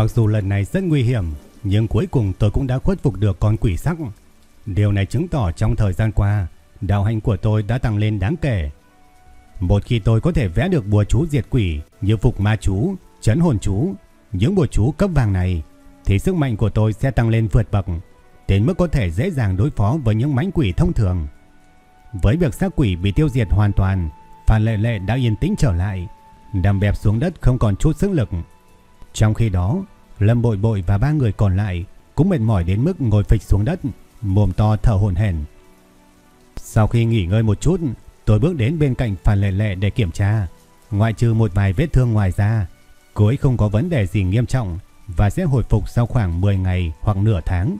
Mặc dù lần này rất nguy hiểm, nhưng cuối cùng tôi cũng đã khuất phục được con quỷ sắc. Điều này chứng tỏ trong thời gian qua, đạo hạnh của tôi đã tăng lên đáng kể. Một khi tôi có thể vẽ được bùa chú diệt quỷ như phục ma chú, chấn hồn chú, những bùa chú cấp vàng này, thì sức mạnh của tôi sẽ tăng lên vượt bậc, đến mức có thể dễ dàng đối phó với những mãnh quỷ thông thường. Với việc xác quỷ bị tiêu diệt hoàn toàn, Phan Lệ Lệ đã yên tĩnh trở lại, nằm bẹp xuống đất không còn chút sức lực. Trong khi đó, Lâm Bội Bội và ba người còn lại cũng mệt mỏi đến mức ngồi phịch xuống đất, mồm to thở hổn hển. Sau khi nghỉ ngơi một chút, tôi bước đến bên cạnh Phan Lệ Lệ để kiểm tra. Ngoại trừ một vài vết thương ngoài ra, cô ấy không có vấn đề gì nghiêm trọng và sẽ hồi phục sau khoảng 10 ngày hoặc nửa tháng.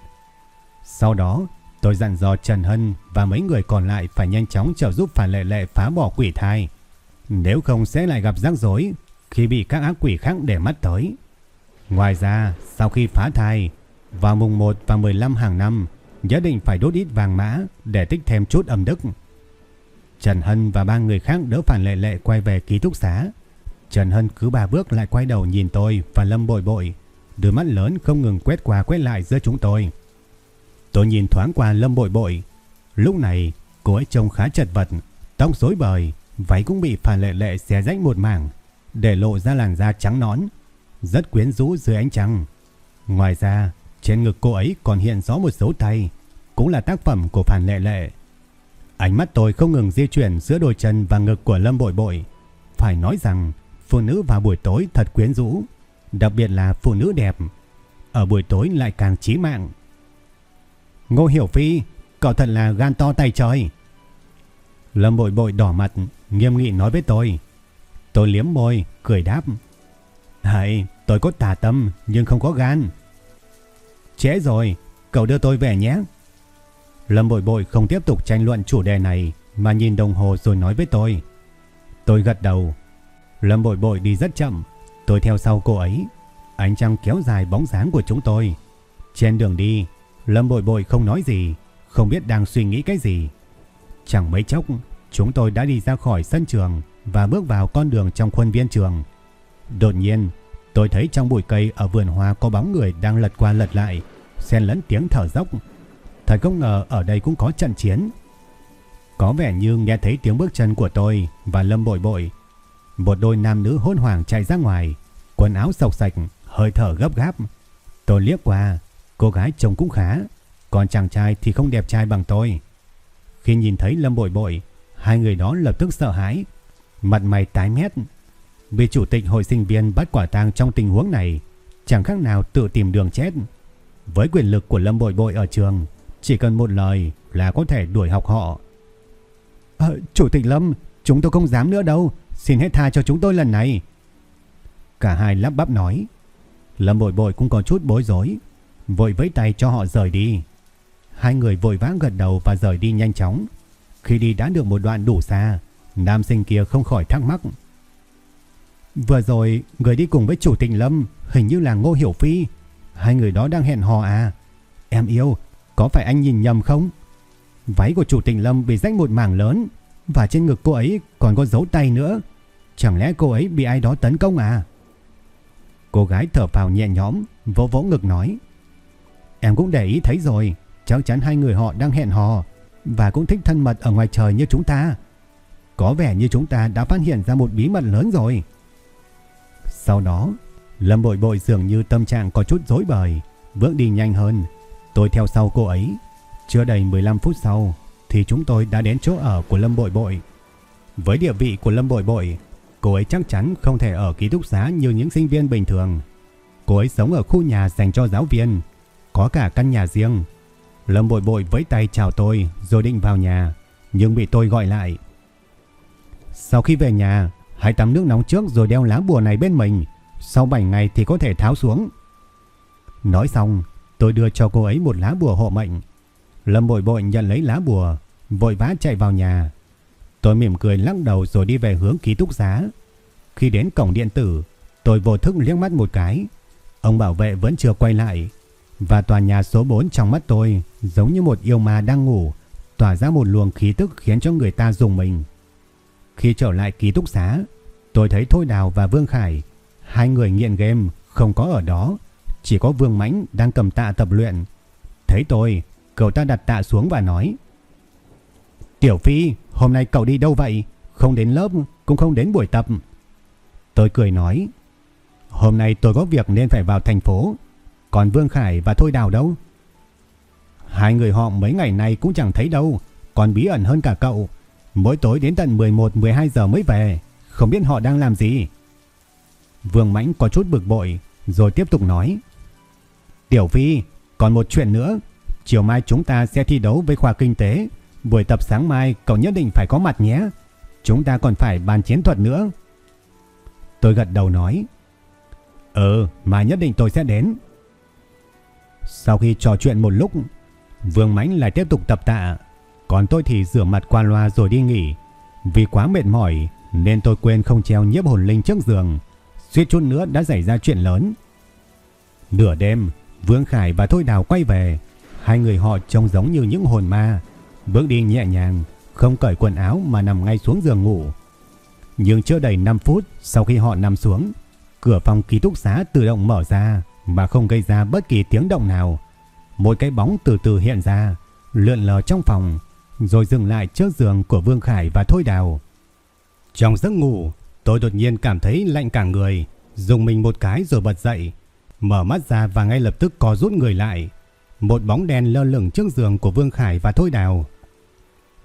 Sau đó, tôi dặn dò Trần Hân và mấy người còn lại phải nhanh chóng trợ giúp Phan Lệ Lệ phá bỏ quỷ thai. Nếu không sẽ lại gặp rắc rối khi bị các ác quỷ khác để mắt tới. Ngoài ra, sau khi phá thai, vào mùng 1 và 15 hàng năm, nhất định phải đốt ít vàng mã để tích thêm chút âm đức. Trần Hân và ba người khác đỡ phản lệ lệ quay về ký túc xá. Trần Hân cứ ba bước lại quay đầu nhìn tôi và Lâm bội bội, đôi mắt lớn không ngừng quét qua quét lại giữa chúng tôi. Tôi nhìn thoáng qua Lâm bội bội. Lúc này, cô ấy trông khá chật vật, tóc rối bời, váy cũng bị phản lệ lệ xé rách một mảng, để lộ ra làn da trắng nõn, rất quyến rũ dưới ánh trăng. Ngoài ra, trên ngực cô ấy còn hiện rõ một dấu tay, cũng là tác phẩm của Phan Lệ Lệ. Ánh mắt tôi không ngừng di chuyển giữa đôi chân và ngực của Lâm Bội Bội. Phải nói rằng, phụ nữ vào buổi tối thật quyến rũ, đặc biệt là phụ nữ đẹp. Ở buổi tối lại càng chí mạng. Ngô Hiểu Phi, cậu thật là gan to tay trời. Lâm Bội Bội đỏ mặt, nghiêm nghị nói với tôi. Tôi liếm môi, cười đáp. Hãy, tôi có tà tâm nhưng không có gan. Trễ rồi, cậu đưa tôi về nhé. Lâm bội bội không tiếp tục tranh luận chủ đề này mà nhìn đồng hồ rồi nói với tôi. Tôi gật đầu. Lâm bội bội đi rất chậm. Tôi theo sau cô ấy. Ánh trăng kéo dài bóng dáng của chúng tôi. Trên đường đi, Lâm bội bội không nói gì, không biết đang suy nghĩ cái gì. Chẳng mấy chốc, chúng tôi đã đi ra khỏi sân trường và bước vào con đường trong khuôn viên trường. Đột nhiên, tôi thấy trong bụi cây ở vườn hoa có bóng người đang lật qua lật lại, xen lẫn tiếng thở dốc. Thật không ngờ ở đây cũng có trận chiến. Có vẻ như nghe thấy tiếng bước chân của tôi và Lâm Bội Bội. Một đôi nam nữ hôn hoàng chạy ra ngoài, quần áo sọc sạch, hơi thở gấp gáp. Tôi liếc qua, cô gái trông cũng khá, còn chàng trai thì không đẹp trai bằng tôi. Khi nhìn thấy Lâm Bội Bội, hai người đó lập tức sợ hãi, mặt mày tái mét, Bị chủ tịch hội sinh viên bắt quả tang trong tình huống này, chẳng khác nào tự tìm đường chết. Với quyền lực của Lâm Bội Bội ở trường, chỉ cần một lời là có thể đuổi học họ. À, chủ tịch Lâm, chúng tôi không dám nữa đâu, xin hết tha cho chúng tôi lần này. Cả hai lắp bắp nói. Lâm Bội Bội cũng có chút bối rối, vội vẫy tay cho họ rời đi. Hai người vội vã gật đầu và rời đi nhanh chóng. Khi đi đã được một đoạn đủ xa, nam sinh kia không khỏi thắc mắc. Vừa rồi người đi cùng với chủ tình Lâm hình như là Ngô Hiểu Phi. Hai người đó đang hẹn hò à? Em yêu, có phải anh nhìn nhầm không? Váy của chủ tình Lâm bị rách một mảng lớn và trên ngực cô ấy còn có dấu tay nữa. Chẳng lẽ cô ấy bị ai đó tấn công à? Cô gái thở phào nhẹ nhõm, vỗ vỗ ngực nói. Em cũng để ý thấy rồi, chắc chắn hai người họ đang hẹn hò và cũng thích thân mật ở ngoài trời như chúng ta. Có vẻ như chúng ta đã phát hiện ra một bí mật lớn rồi. Sau đó, Lâm Bội Bội dường như tâm trạng có chút rối bời, bước đi nhanh hơn. Tôi theo sau cô ấy. Chưa đầy 15 phút sau thì chúng tôi đã đến chỗ ở của Lâm Bội Bội. Với địa vị của Lâm Bội Bội, cô ấy chắc chắn không thể ở ký túc xá như những sinh viên bình thường. Cô ấy sống ở khu nhà dành cho giáo viên, có cả căn nhà riêng. Lâm bội bội với tay chào tôi rồi định vào nhà, nhưng bị tôi gọi lại. Sau khi về nhà, hãy tắm nước nóng trước rồi đeo lá bùa này bên mình. Sau 7 ngày thì có thể tháo xuống. Nói xong, tôi đưa cho cô ấy một lá bùa hộ mệnh. Lâm bội bội nhận lấy lá bùa, vội vã chạy vào nhà. Tôi mỉm cười lắc đầu rồi đi về hướng ký túc xá. Khi đến cổng điện tử, tôi vô thức liếc mắt một cái. Ông bảo vệ vẫn chưa quay lại. Và tòa nhà số 4 trong mắt tôi giống như một yêu ma đang ngủ, tỏa ra một luồng khí tức khiến cho người ta dùng mình. Khi trở lại ký túc xá, tôi thấy Thôi Đào và Vương Khải, hai người nghiện game không có ở đó, chỉ có Vương Mãnh đang cầm tạ tập luyện. Thấy tôi, cậu ta đặt tạ xuống và nói: "Tiểu Phi, hôm nay cậu đi đâu vậy? Không đến lớp, cũng không đến buổi tập." Tôi cười nói: "Hôm nay tôi có việc nên phải vào thành phố, còn Vương Khải và Thôi Đào đâu?" Hai người họ mấy ngày nay cũng chẳng thấy đâu, còn bí ẩn hơn cả cậu. Mỗi tối đến tận 11-12 giờ mới về, không biết họ đang làm gì. Vương Mãnh có chút bực bội, rồi tiếp tục nói. Tiểu Phi, còn một chuyện nữa. Chiều mai chúng ta sẽ thi đấu với khoa kinh tế. Buổi tập sáng mai cậu nhất định phải có mặt nhé. Chúng ta còn phải bàn chiến thuật nữa. Tôi gật đầu nói. Ừ, mà nhất định tôi sẽ đến. Sau khi trò chuyện một lúc, Vương Mãnh lại tiếp tục tập tạ. Còn tôi thì rửa mặt qua loa rồi đi nghỉ. Vì quá mệt mỏi nên tôi quên không treo nhiếp hồn linh trước giường. Suýt chút nữa đã xảy ra chuyện lớn. Nửa đêm, Vương Khải và Thôi Đào quay về. Hai người họ trông giống như những hồn ma. Bước đi nhẹ nhàng, không cởi quần áo mà nằm ngay xuống giường ngủ. Nhưng chưa đầy 5 phút sau khi họ nằm xuống, cửa phòng ký túc xá tự động mở ra mà không gây ra bất kỳ tiếng động nào. Một cái bóng từ từ hiện ra, lượn lờ trong phòng, rồi dừng lại trước giường của Vương Khải và Thôi Đào. Trong giấc ngủ, tôi đột nhiên cảm thấy lạnh cả người, dùng mình một cái rồi bật dậy, mở mắt ra và ngay lập tức co rút người lại. Một bóng đen lơ lửng trước giường của Vương Khải và Thôi Đào.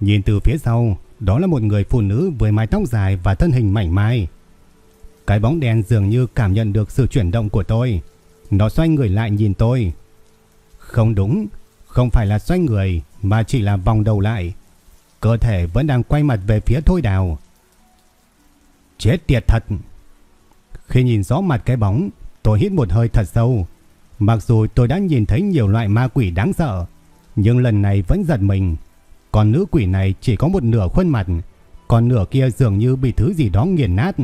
Nhìn từ phía sau, đó là một người phụ nữ với mái tóc dài và thân hình mảnh mai. Cái bóng đen dường như cảm nhận được sự chuyển động của tôi. Nó xoay người lại nhìn tôi. Không đúng, không phải là xoay người mà chỉ là vòng đầu lại. Cơ thể vẫn đang quay mặt về phía Thôi Đào. Chết tiệt thật. Khi nhìn rõ mặt cái bóng, tôi hít một hơi thật sâu. Mặc dù tôi đã nhìn thấy nhiều loại ma quỷ đáng sợ, nhưng lần này vẫn giật mình. Còn nữ quỷ này chỉ có một nửa khuôn mặt, còn nửa kia dường như bị thứ gì đó nghiền nát.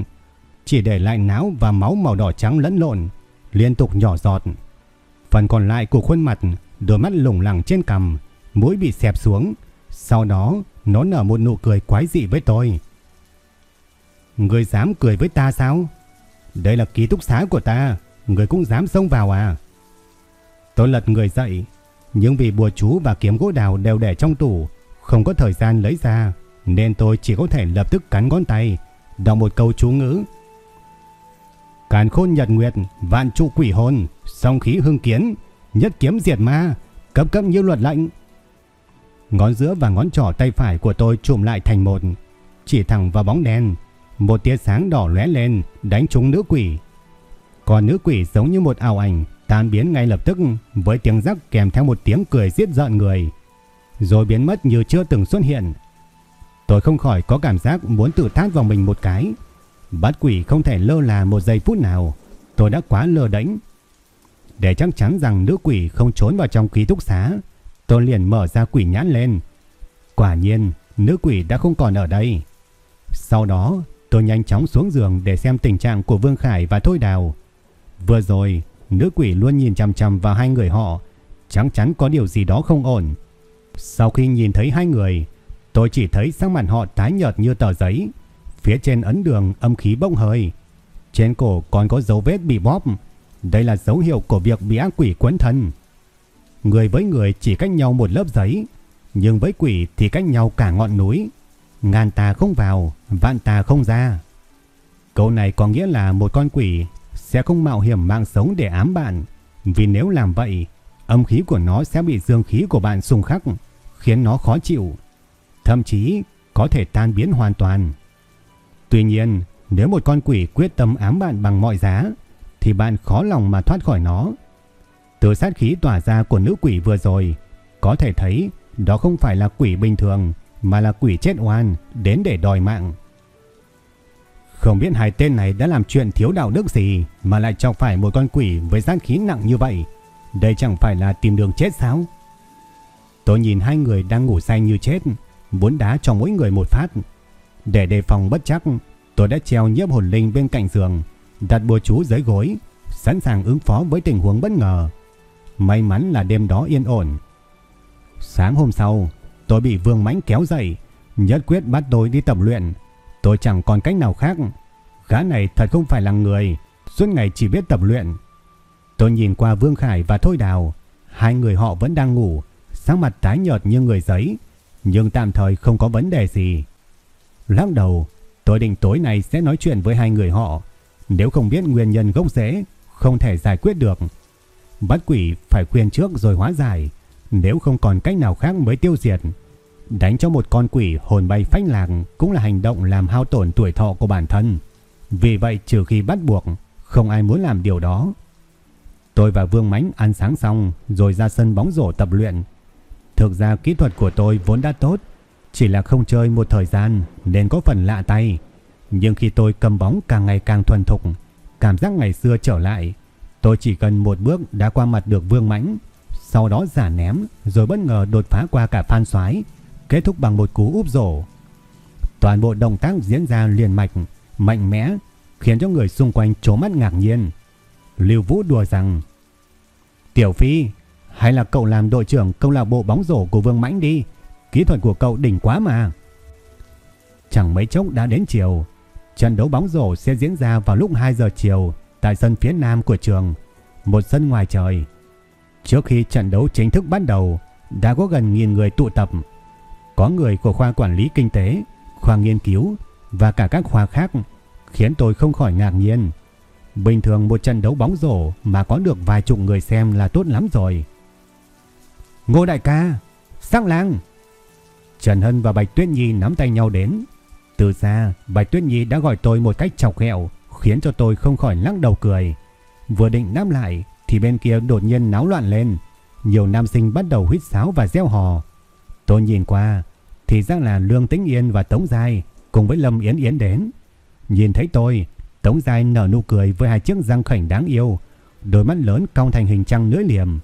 Chỉ để lại não và máu màu đỏ trắng lẫn lộn, liên tục nhỏ giọt. Phần còn lại của khuôn mặt, đôi mắt lủng lẳng trên cằm, mũi bị xẹp xuống. Sau đó, nó nở một nụ cười quái dị với tôi. Người dám cười với ta sao? Đây là ký túc xá của ta, người cũng dám xông vào à? Tôi lật người dậy, nhưng vì bùa chú và kiếm gỗ đào đều để trong tủ, không có thời gian lấy ra, nên tôi chỉ có thể lập tức cắn ngón tay, đọc một câu chú ngữ. Càn khôn nhật nguyệt, vạn trụ quỷ hồn, song khí hưng kiến, nhất kiếm diệt ma, cấp cấp như luật lệnh. Ngón giữa và ngón trỏ tay phải của tôi chụm lại thành một, chỉ thẳng vào bóng đen, một tia sáng đỏ lóe lên, đánh trúng nữ quỷ. Còn nữ quỷ giống như một ảo ảnh, tan biến ngay lập tức với tiếng rắc kèm theo một tiếng cười giết giận người, rồi biến mất như chưa từng xuất hiện. Tôi không khỏi có cảm giác muốn tự thát vào mình một cái. Bát quỷ không thể lơ là một giây phút nào, tôi đã quá lơ đánh. Để chắc chắn rằng nữ quỷ không trốn vào trong ký túc xá, tôi liền mở ra quỷ nhãn lên. Quả nhiên, nữ quỷ đã không còn ở đây. Sau đó, tôi nhanh chóng xuống giường để xem tình trạng của Vương Khải và Thôi Đào. Vừa rồi, nữ quỷ luôn nhìn chằm chằm vào hai người họ, chắc chắn có điều gì đó không ổn. Sau khi nhìn thấy hai người, tôi chỉ thấy sắc mặt họ tái nhợt như tờ giấy. Phía trên ấn đường âm khí bốc hơi. Trên cổ còn có dấu vết bị bóp. Đây là dấu hiệu của việc bị ác quỷ quấn thân. Người với người chỉ cách nhau một lớp giấy, nhưng với quỷ thì cách nhau cả ngọn núi. Ngàn tà không vào, vạn tà không ra. Câu này có nghĩa là một con quỷ sẽ không mạo hiểm mạng sống để ám bạn, vì nếu làm vậy, âm khí của nó sẽ bị dương khí của bạn xung khắc, khiến nó khó chịu, thậm chí có thể tan biến hoàn toàn. Tuy nhiên, nếu một con quỷ quyết tâm ám bạn bằng mọi giá, thì bạn khó lòng mà thoát khỏi nó. Từ sát khí tỏa ra của nữ quỷ vừa rồi, có thể thấy đó không phải là quỷ bình thường mà là quỷ chết oan đến để đòi mạng. Không biết hai tên này đã làm chuyện thiếu đạo đức gì mà lại chọc phải một con quỷ với sát khí nặng như vậy. Đây chẳng phải là tìm đường chết sao? Tôi nhìn hai người đang ngủ say như chết, muốn đá cho mỗi người một phát. Để đề phòng bất chắc, tôi đã treo nhiếp hồn linh bên cạnh giường, đặt bùa chú dưới gối, sẵn sàng ứng phó với tình huống bất ngờ. May mắn là đêm đó yên ổn. Sáng hôm sau, tôi bị Vương Mãnh kéo dậy, nhất quyết bắt tôi đi tập luyện. Tôi chẳng còn cách nào khác. Gã này thật không phải là người, suốt ngày chỉ biết tập luyện. Tôi nhìn qua Vương Khải và Thôi Đào, hai người họ vẫn đang ngủ, sáng mặt tái nhợt như người giấy, nhưng tạm thời không có vấn đề gì. Lắc đầu, tôi định tối nay sẽ nói chuyện với hai người họ, nếu không biết nguyên nhân gốc rễ, không thể giải quyết được. Bắt quỷ phải khuyên trước rồi hóa giải, nếu không còn cách nào khác mới tiêu diệt. Đánh cho một con quỷ hồn bay phách lạc cũng là hành động làm hao tổn tuổi thọ của bản thân. Vì vậy trừ khi bắt buộc, không ai muốn làm điều đó. Tôi và Vương Mánh ăn sáng xong rồi ra sân bóng rổ tập luyện. Thực ra kỹ thuật của tôi vốn đã tốt, chỉ là không chơi một thời gian nên có phần lạ tay. Nhưng khi tôi cầm bóng càng ngày càng thuần thục, cảm giác ngày xưa trở lại. Tôi chỉ cần một bước đã qua mặt được Vương Mãnh, sau đó giả ném rồi bất ngờ đột phá qua cả Phan Soái, kết thúc bằng một cú úp rổ. Toàn bộ động tác diễn ra liền mạch, mạnh mẽ, khiến cho người xung quanh trố mắt ngạc nhiên. Lưu Vũ đùa rằng Tiểu Phi, hay là cậu làm đội trưởng câu lạc bộ bóng rổ của Vương Mãnh đi, kỹ thuật của cậu đỉnh quá mà. Chẳng mấy chốc đã đến chiều, trận đấu bóng rổ sẽ diễn ra vào lúc 2 giờ chiều tại sân phía nam của trường, một sân ngoài trời. Trước khi trận đấu chính thức bắt đầu, đã có gần nghìn người tụ tập. Có người của khoa quản lý kinh tế, khoa nghiên cứu và cả các khoa khác, khiến tôi không khỏi ngạc nhiên. Bình thường một trận đấu bóng rổ mà có được vài chục người xem là tốt lắm rồi. Ngô đại ca, sang lang. Trần Hân và Bạch Tuyết Nhi nắm tay nhau đến. Từ xa, Bạch Tuyết Nhi đã gọi tôi một cách chọc ghẹo, khiến cho tôi không khỏi lắc đầu cười. Vừa định đáp lại thì bên kia đột nhiên náo loạn lên. Nhiều nam sinh bắt đầu huýt sáo và reo hò. Tôi nhìn qua, thì ra là Lương Tĩnh Yên và Tống Giai cùng với Lâm Yến Yến đến. Nhìn thấy tôi, Tống Giai nở nụ cười với hai chiếc răng khảnh đáng yêu, đôi mắt lớn cong thành hình trăng lưỡi liềm.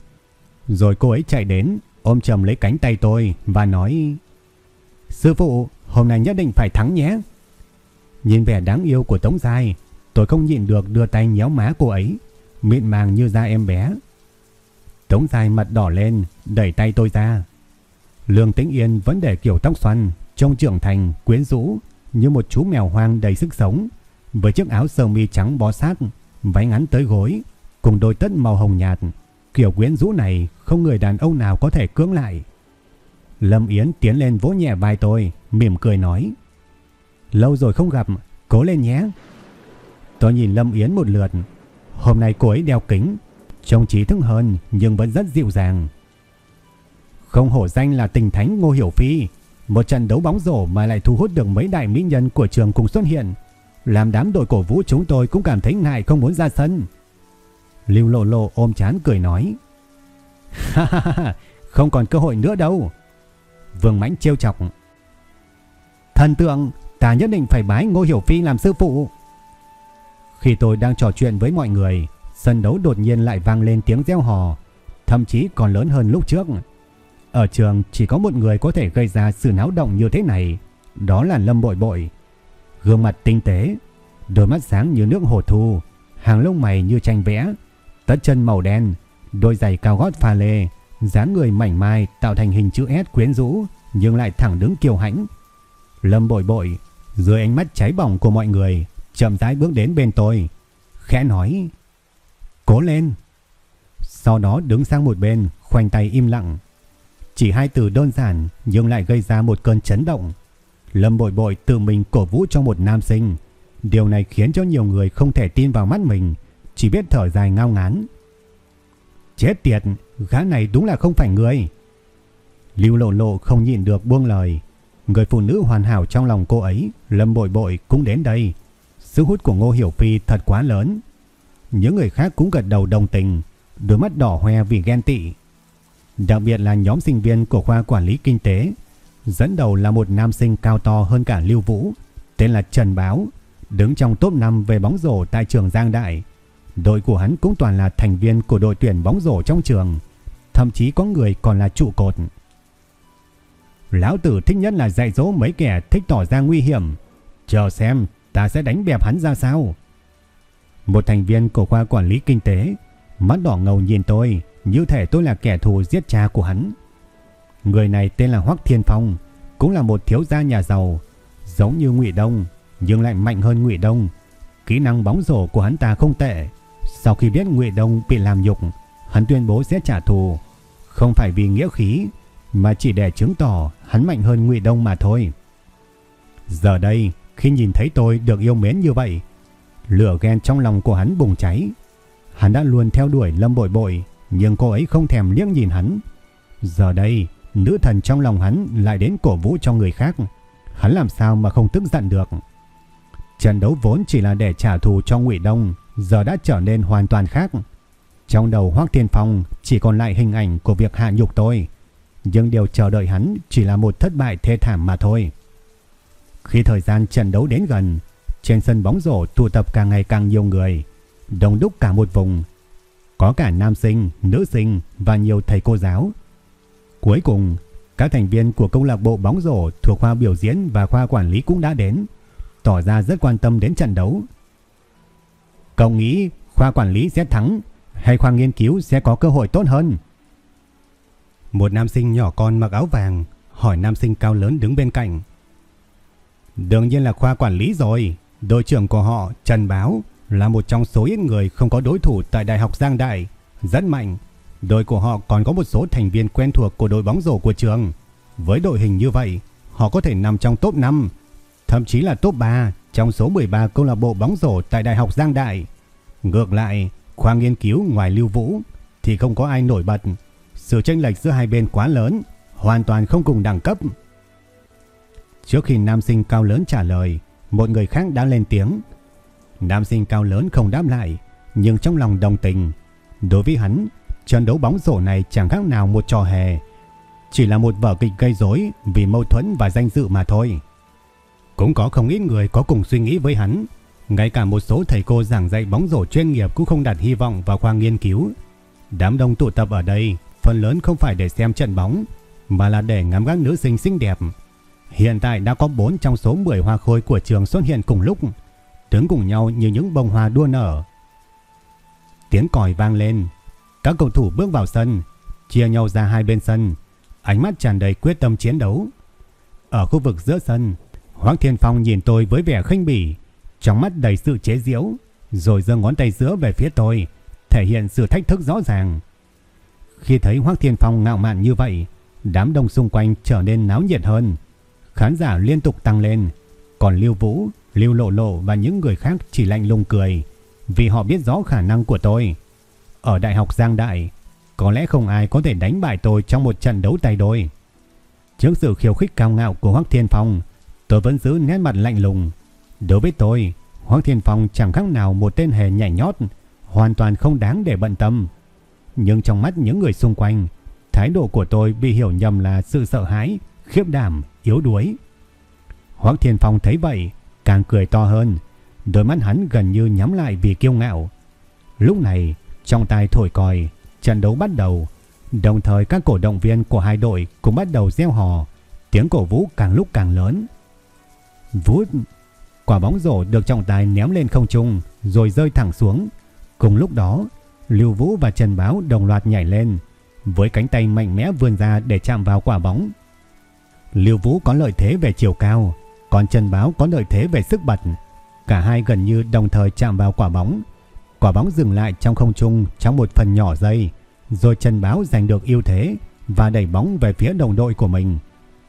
Rồi cô ấy chạy đến, ôm chầm lấy cánh tay tôi và nói Sư phụ, hôm nay nhất định phải thắng nhé. Nhìn vẻ đáng yêu của Tống Giai, tôi không nhịn được đưa tay nhéo má cô ấy, mịn màng như da em bé. Tống dài mặt đỏ lên, đẩy tay tôi ra. Lương Tĩnh Yên vẫn để kiểu tóc xoăn, trông trưởng thành, quyến rũ, như một chú mèo hoang đầy sức sống, với chiếc áo sơ mi trắng bó sát, váy ngắn tới gối, cùng đôi tất màu hồng nhạt. Kiểu quyến rũ này không người đàn ông nào có thể cưỡng lại. Lâm Yến tiến lên vỗ nhẹ vai tôi, mỉm cười nói. Lâu rồi không gặp, cố lên nhé. Tôi nhìn Lâm Yến một lượt. Hôm nay cô ấy đeo kính, trông trí thức hơn nhưng vẫn rất dịu dàng. Không hổ danh là tình thánh Ngô Hiểu Phi, một trận đấu bóng rổ mà lại thu hút được mấy đại mỹ nhân của trường cùng xuất hiện. Làm đám đội cổ vũ chúng tôi cũng cảm thấy ngại không muốn ra sân. Lưu Lộ Lộ ôm chán cười nói. Ha ha ha, không còn cơ hội nữa đâu. Vương Mãnh trêu chọc. Thần tượng, ta nhất định phải bái Ngô Hiểu Phi làm sư phụ. Khi tôi đang trò chuyện với mọi người, sân đấu đột nhiên lại vang lên tiếng reo hò, thậm chí còn lớn hơn lúc trước. Ở trường chỉ có một người có thể gây ra sự náo động như thế này, đó là Lâm Bội Bội. Gương mặt tinh tế, đôi mắt sáng như nước hồ thu, hàng lông mày như tranh vẽ, tất chân màu đen, đôi giày cao gót pha lê, dáng người mảnh mai tạo thành hình chữ S quyến rũ nhưng lại thẳng đứng kiêu hãnh. Lâm Bội Bội dưới ánh mắt cháy bỏng của mọi người, chậm rãi bước đến bên tôi, khẽ nói: "Cố lên." Sau đó đứng sang một bên, khoanh tay im lặng. Chỉ hai từ đơn giản nhưng lại gây ra một cơn chấn động. Lâm Bội Bội tự mình cổ vũ cho một nam sinh. Điều này khiến cho nhiều người không thể tin vào mắt mình, chỉ biết thở dài ngao ngán. Chết tiệt, gã này đúng là không phải người. Lưu Lộ Lộ không nhịn được buông lời. Người phụ nữ hoàn hảo trong lòng cô ấy, Lâm Bội Bội cũng đến đây. Sức hút của Ngô Hiểu Phi thật quá lớn. những người khác cũng gật đầu đồng tình, đôi mắt đỏ hoe vì ghen tị. Đặc biệt là nhóm sinh viên của khoa quản lý kinh tế, dẫn đầu là một nam sinh cao to hơn cả Lưu Vũ, tên là Trần Báo, đứng trong top 5 về bóng rổ tại trường Giang Đại. Đội của hắn cũng toàn là thành viên của đội tuyển bóng rổ trong trường, thậm chí có người còn là trụ cột. Lão tử thích nhất là dạy dỗ mấy kẻ thích tỏ ra nguy hiểm. Chờ xem ta sẽ đánh bẹp hắn ra sao. Một thành viên của khoa quản lý kinh tế, mắt đỏ ngầu nhìn tôi, như thể tôi là kẻ thù giết cha của hắn. Người này tên là Hoắc Thiên Phong, cũng là một thiếu gia nhà giàu, giống như Ngụy Đông, nhưng lại mạnh hơn Ngụy Đông. Kỹ năng bóng rổ của hắn ta không tệ. Sau khi biết Ngụy Đông bị làm nhục, hắn tuyên bố sẽ trả thù, không phải vì nghĩa khí, mà chỉ để chứng tỏ hắn mạnh hơn Ngụy Đông mà thôi. Giờ đây, khi nhìn thấy tôi được yêu mến như vậy, lửa ghen trong lòng của hắn bùng cháy. Hắn đã luôn theo đuổi Lâm Bội Bội, nhưng cô ấy không thèm liếc nhìn hắn. Giờ đây, nữ thần trong lòng hắn lại đến cổ vũ cho người khác. Hắn làm sao mà không tức giận được. Trận đấu vốn chỉ là để trả thù cho Ngụy Đông, giờ đã trở nên hoàn toàn khác. Trong đầu Hoắc Thiên Phong chỉ còn lại hình ảnh của việc hạ nhục tôi, nhưng điều chờ đợi hắn chỉ là một thất bại thê thảm mà thôi. Khi thời gian trận đấu đến gần, trên sân bóng rổ tụ tập càng ngày càng nhiều người, đông đúc cả một vùng. Có cả nam sinh, nữ sinh và nhiều thầy cô giáo. Cuối cùng, các thành viên của câu lạc bộ bóng rổ thuộc khoa biểu diễn và khoa quản lý cũng đã đến, tỏ ra rất quan tâm đến trận đấu. Cậu nghĩ khoa quản lý sẽ thắng hay khoa nghiên cứu sẽ có cơ hội tốt hơn? Một nam sinh nhỏ con mặc áo vàng hỏi nam sinh cao lớn đứng bên cạnh. Đương nhiên là khoa quản lý rồi. Đội trưởng của họ, Trần Báo, là một trong số ít người không có đối thủ tại Đại học Giang Đại. Rất mạnh. Đội của họ còn có một số thành viên quen thuộc của đội bóng rổ của trường. Với đội hình như vậy, họ có thể nằm trong top 5, thậm chí là top 3 trong số 13 câu lạc bộ bóng rổ tại Đại học Giang Đại. Ngược lại, khoa nghiên cứu ngoài Lưu Vũ thì không có ai nổi bật. Sự chênh lệch giữa hai bên quá lớn, hoàn toàn không cùng đẳng cấp. Trước khi nam sinh cao lớn trả lời, một người khác đã lên tiếng. Nam sinh cao lớn không đáp lại, nhưng trong lòng đồng tình. Đối với hắn, trận đấu bóng rổ này chẳng khác nào một trò hề. Chỉ là một vở kịch gây rối vì mâu thuẫn và danh dự mà thôi. Cũng có không ít người có cùng suy nghĩ với hắn. Ngay cả một số thầy cô giảng dạy bóng rổ chuyên nghiệp cũng không đặt hy vọng vào khoa nghiên cứu. Đám đông tụ tập ở đây phần lớn không phải để xem trận bóng, mà là để ngắm các nữ sinh xinh đẹp. Hiện tại đã có 4 trong số 10 hoa khôi của trường xuất hiện cùng lúc, đứng cùng nhau như những bông hoa đua nở. Tiếng còi vang lên, các cầu thủ bước vào sân, chia nhau ra hai bên sân, ánh mắt tràn đầy quyết tâm chiến đấu. Ở khu vực giữa sân, Hoắc Thiên Phong nhìn tôi với vẻ khinh bỉ, trong mắt đầy sự chế giễu, rồi giơ ngón tay giữa về phía tôi, thể hiện sự thách thức rõ ràng. Khi thấy Hoắc Thiên Phong ngạo mạn như vậy, đám đông xung quanh trở nên náo nhiệt hơn. Khán giả liên tục tăng lên, còn Lưu Vũ, Lưu Lộ Lộ và những người khác chỉ lạnh lùng cười, vì họ biết rõ khả năng của tôi. Ở Đại học Giang Đại, có lẽ không ai có thể đánh bại tôi trong một trận đấu tay đôi. Trước sự khiêu khích cao ngạo của Hoắc Thiên Phong, tôi vẫn giữ nét mặt lạnh lùng. Đối với tôi, Hoắc Thiên Phong chẳng khác nào một tên hề nhảy nhót, hoàn toàn không đáng để bận tâm nhưng trong mắt những người xung quanh, thái độ của tôi bị hiểu nhầm là sự sợ hãi, khiếp đảm, yếu đuối. Hoác Thiên Phong thấy vậy, càng cười to hơn, đôi mắt hắn gần như nhắm lại vì kiêu ngạo. Lúc này, trong tay thổi còi, trận đấu bắt đầu, đồng thời các cổ động viên của hai đội cũng bắt đầu reo hò, tiếng cổ vũ càng lúc càng lớn. Vút, quả bóng rổ được trọng tài ném lên không trung rồi rơi thẳng xuống. Cùng lúc đó, Lưu Vũ và Trần Báo đồng loạt nhảy lên, với cánh tay mạnh mẽ vươn ra để chạm vào quả bóng. Liêu Vũ có lợi thế về chiều cao, còn Trần Báo có lợi thế về sức bật. Cả hai gần như đồng thời chạm vào quả bóng. Quả bóng dừng lại trong không trung trong một phần nhỏ giây, rồi Trần Báo giành được ưu thế và đẩy bóng về phía đồng đội của mình.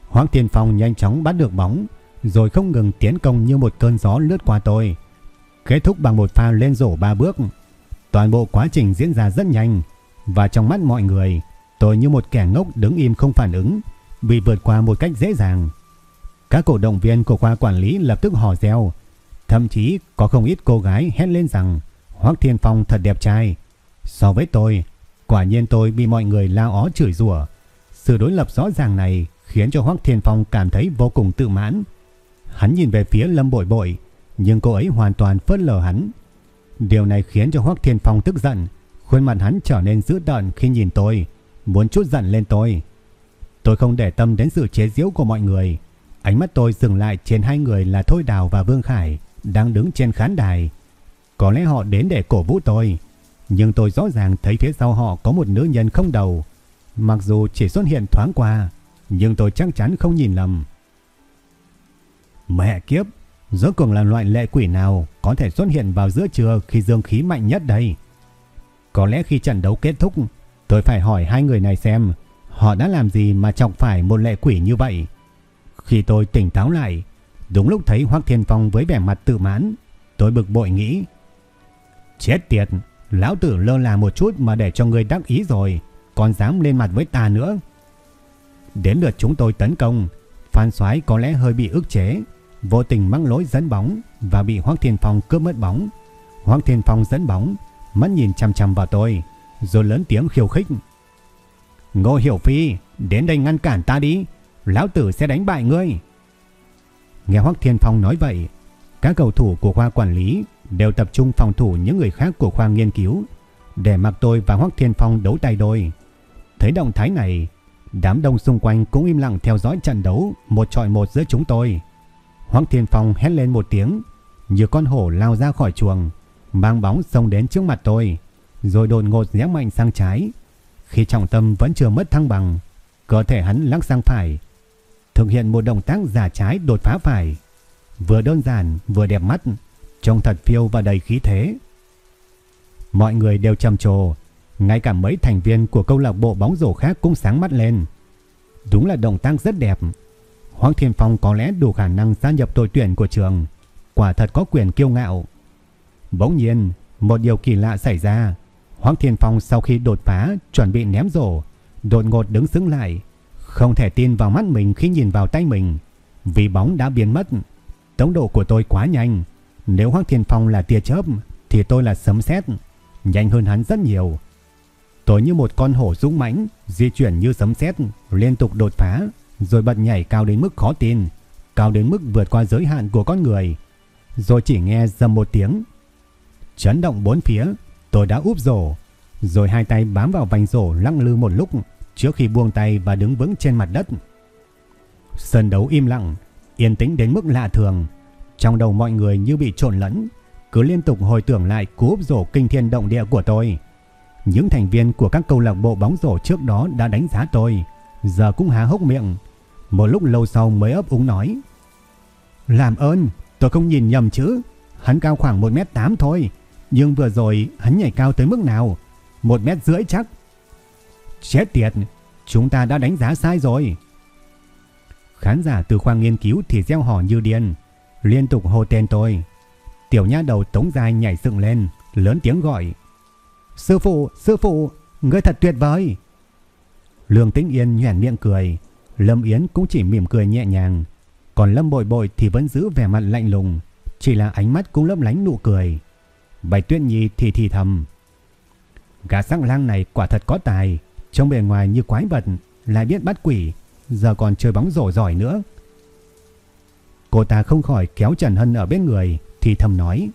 Hoàng Tiên Phong nhanh chóng bắt được bóng, rồi không ngừng tiến công như một cơn gió lướt qua tôi. Kết thúc bằng một pha lên rổ ba bước, Toàn bộ quá trình diễn ra rất nhanh và trong mắt mọi người, tôi như một kẻ ngốc đứng im không phản ứng, bị vượt qua một cách dễ dàng. Các cổ động viên của khoa quản lý lập tức hò reo, thậm chí có không ít cô gái hét lên rằng Hoắc Thiên Phong thật đẹp trai. So với tôi, quả nhiên tôi bị mọi người lao ó chửi rủa. Sự đối lập rõ ràng này khiến cho Hoắc Thiên Phong cảm thấy vô cùng tự mãn. Hắn nhìn về phía Lâm Bội Bội, nhưng cô ấy hoàn toàn phớt lờ hắn. Điều này khiến cho Hoắc Thiên Phong tức giận, khuôn mặt hắn trở nên dữ tợn khi nhìn tôi, muốn chút giận lên tôi. Tôi không để tâm đến sự chế giễu của mọi người, ánh mắt tôi dừng lại trên hai người là Thôi Đào và Vương Khải đang đứng trên khán đài. Có lẽ họ đến để cổ vũ tôi, nhưng tôi rõ ràng thấy phía sau họ có một nữ nhân không đầu. Mặc dù chỉ xuất hiện thoáng qua, nhưng tôi chắc chắn không nhìn lầm. Mẹ kiếp, rốt cuộc là loại lệ quỷ nào có thể xuất hiện vào giữa trưa khi dương khí mạnh nhất đây? Có lẽ khi trận đấu kết thúc, tôi phải hỏi hai người này xem họ đã làm gì mà chọc phải một lệ quỷ như vậy. Khi tôi tỉnh táo lại, đúng lúc thấy Hoắc Thiên Phong với vẻ mặt tự mãn, tôi bực bội nghĩ. Chết tiệt, lão tử lơ là một chút mà để cho người đắc ý rồi, còn dám lên mặt với ta nữa. Đến lượt chúng tôi tấn công, Phan Soái có lẽ hơi bị ức chế, vô tình mắc lỗi dẫn bóng và bị Hoắc Thiên Phong cướp mất bóng. Hoắc Thiên Phong dẫn bóng, mắt nhìn chăm chăm vào tôi, rồi lớn tiếng khiêu khích. Ngô Hiểu Phi, đến đây ngăn cản ta đi, lão tử sẽ đánh bại ngươi. Nghe Hoắc Thiên Phong nói vậy, các cầu thủ của khoa quản lý đều tập trung phòng thủ những người khác của khoa nghiên cứu, để mặc tôi và Hoắc Thiên Phong đấu tay đôi. Thấy động thái này, đám đông xung quanh cũng im lặng theo dõi trận đấu một trọi một giữa chúng tôi. Hoắc Thiên Phong hét lên một tiếng, như con hổ lao ra khỏi chuồng, mang bóng xông đến trước mặt tôi, rồi đột ngột rẽ mạnh sang trái. Khi trọng tâm vẫn chưa mất thăng bằng, cơ thể hắn lắc sang phải, thực hiện một động tác giả trái đột phá phải, vừa đơn giản vừa đẹp mắt, trông thật phiêu và đầy khí thế. Mọi người đều trầm trồ, ngay cả mấy thành viên của câu lạc bộ bóng rổ khác cũng sáng mắt lên. Đúng là động tác rất đẹp. Hoàng Thiên Phong có lẽ đủ khả năng gia nhập đội tuyển của trường, quả thật có quyền kiêu ngạo. Bỗng nhiên, một điều kỳ lạ xảy ra. Hoàng Thiên Phong sau khi đột phá chuẩn bị ném rổ, đột ngột đứng sững lại, không thể tin vào mắt mình khi nhìn vào tay mình, vì bóng đã biến mất. Tốc độ của tôi quá nhanh, nếu Hoàng Thiên Phong là tia chớp thì tôi là sấm sét, nhanh hơn hắn rất nhiều. Tôi như một con hổ dũng mãnh, di chuyển như sấm sét, liên tục đột phá, rồi bật nhảy cao đến mức khó tin, cao đến mức vượt qua giới hạn của con người. Rồi chỉ nghe dầm một tiếng. Chấn động bốn phía, tôi đã úp rổ, rồi hai tay bám vào vành rổ lăng lư một lúc trước khi buông tay và đứng vững trên mặt đất. Sân đấu im lặng, yên tĩnh đến mức lạ thường. Trong đầu mọi người như bị trộn lẫn, cứ liên tục hồi tưởng lại cú úp rổ kinh thiên động địa của tôi. Những thành viên của các câu lạc bộ bóng rổ trước đó đã đánh giá tôi, giờ cũng há hốc miệng. Một lúc lâu sau mới ấp úng nói. Làm ơn, tôi không nhìn nhầm chứ. Hắn cao khoảng 1m8 thôi, nhưng vừa rồi hắn nhảy cao tới mức nào? một mét rưỡi chắc. Chết tiệt, chúng ta đã đánh giá sai rồi. Khán giả từ khoa nghiên cứu thì gieo hò như điên, liên tục hô tên tôi. Tiểu nha đầu tống dài nhảy dựng lên, lớn tiếng gọi. Sư phụ, sư phụ, ngươi thật tuyệt vời. Lương Tĩnh Yên nhoẻn miệng cười, Lâm Yến cũng chỉ mỉm cười nhẹ nhàng, còn Lâm Bội Bội thì vẫn giữ vẻ mặt lạnh lùng, chỉ là ánh mắt cũng lấp lánh nụ cười. Bạch Tuyết Nhi thì thì thầm. Gã sắc lang này quả thật có tài, trông bề ngoài như quái vật, lại biết bắt quỷ, giờ còn chơi bóng rổ giỏi nữa. Cô ta không khỏi kéo Trần Hân ở bên người, thì thầm nói.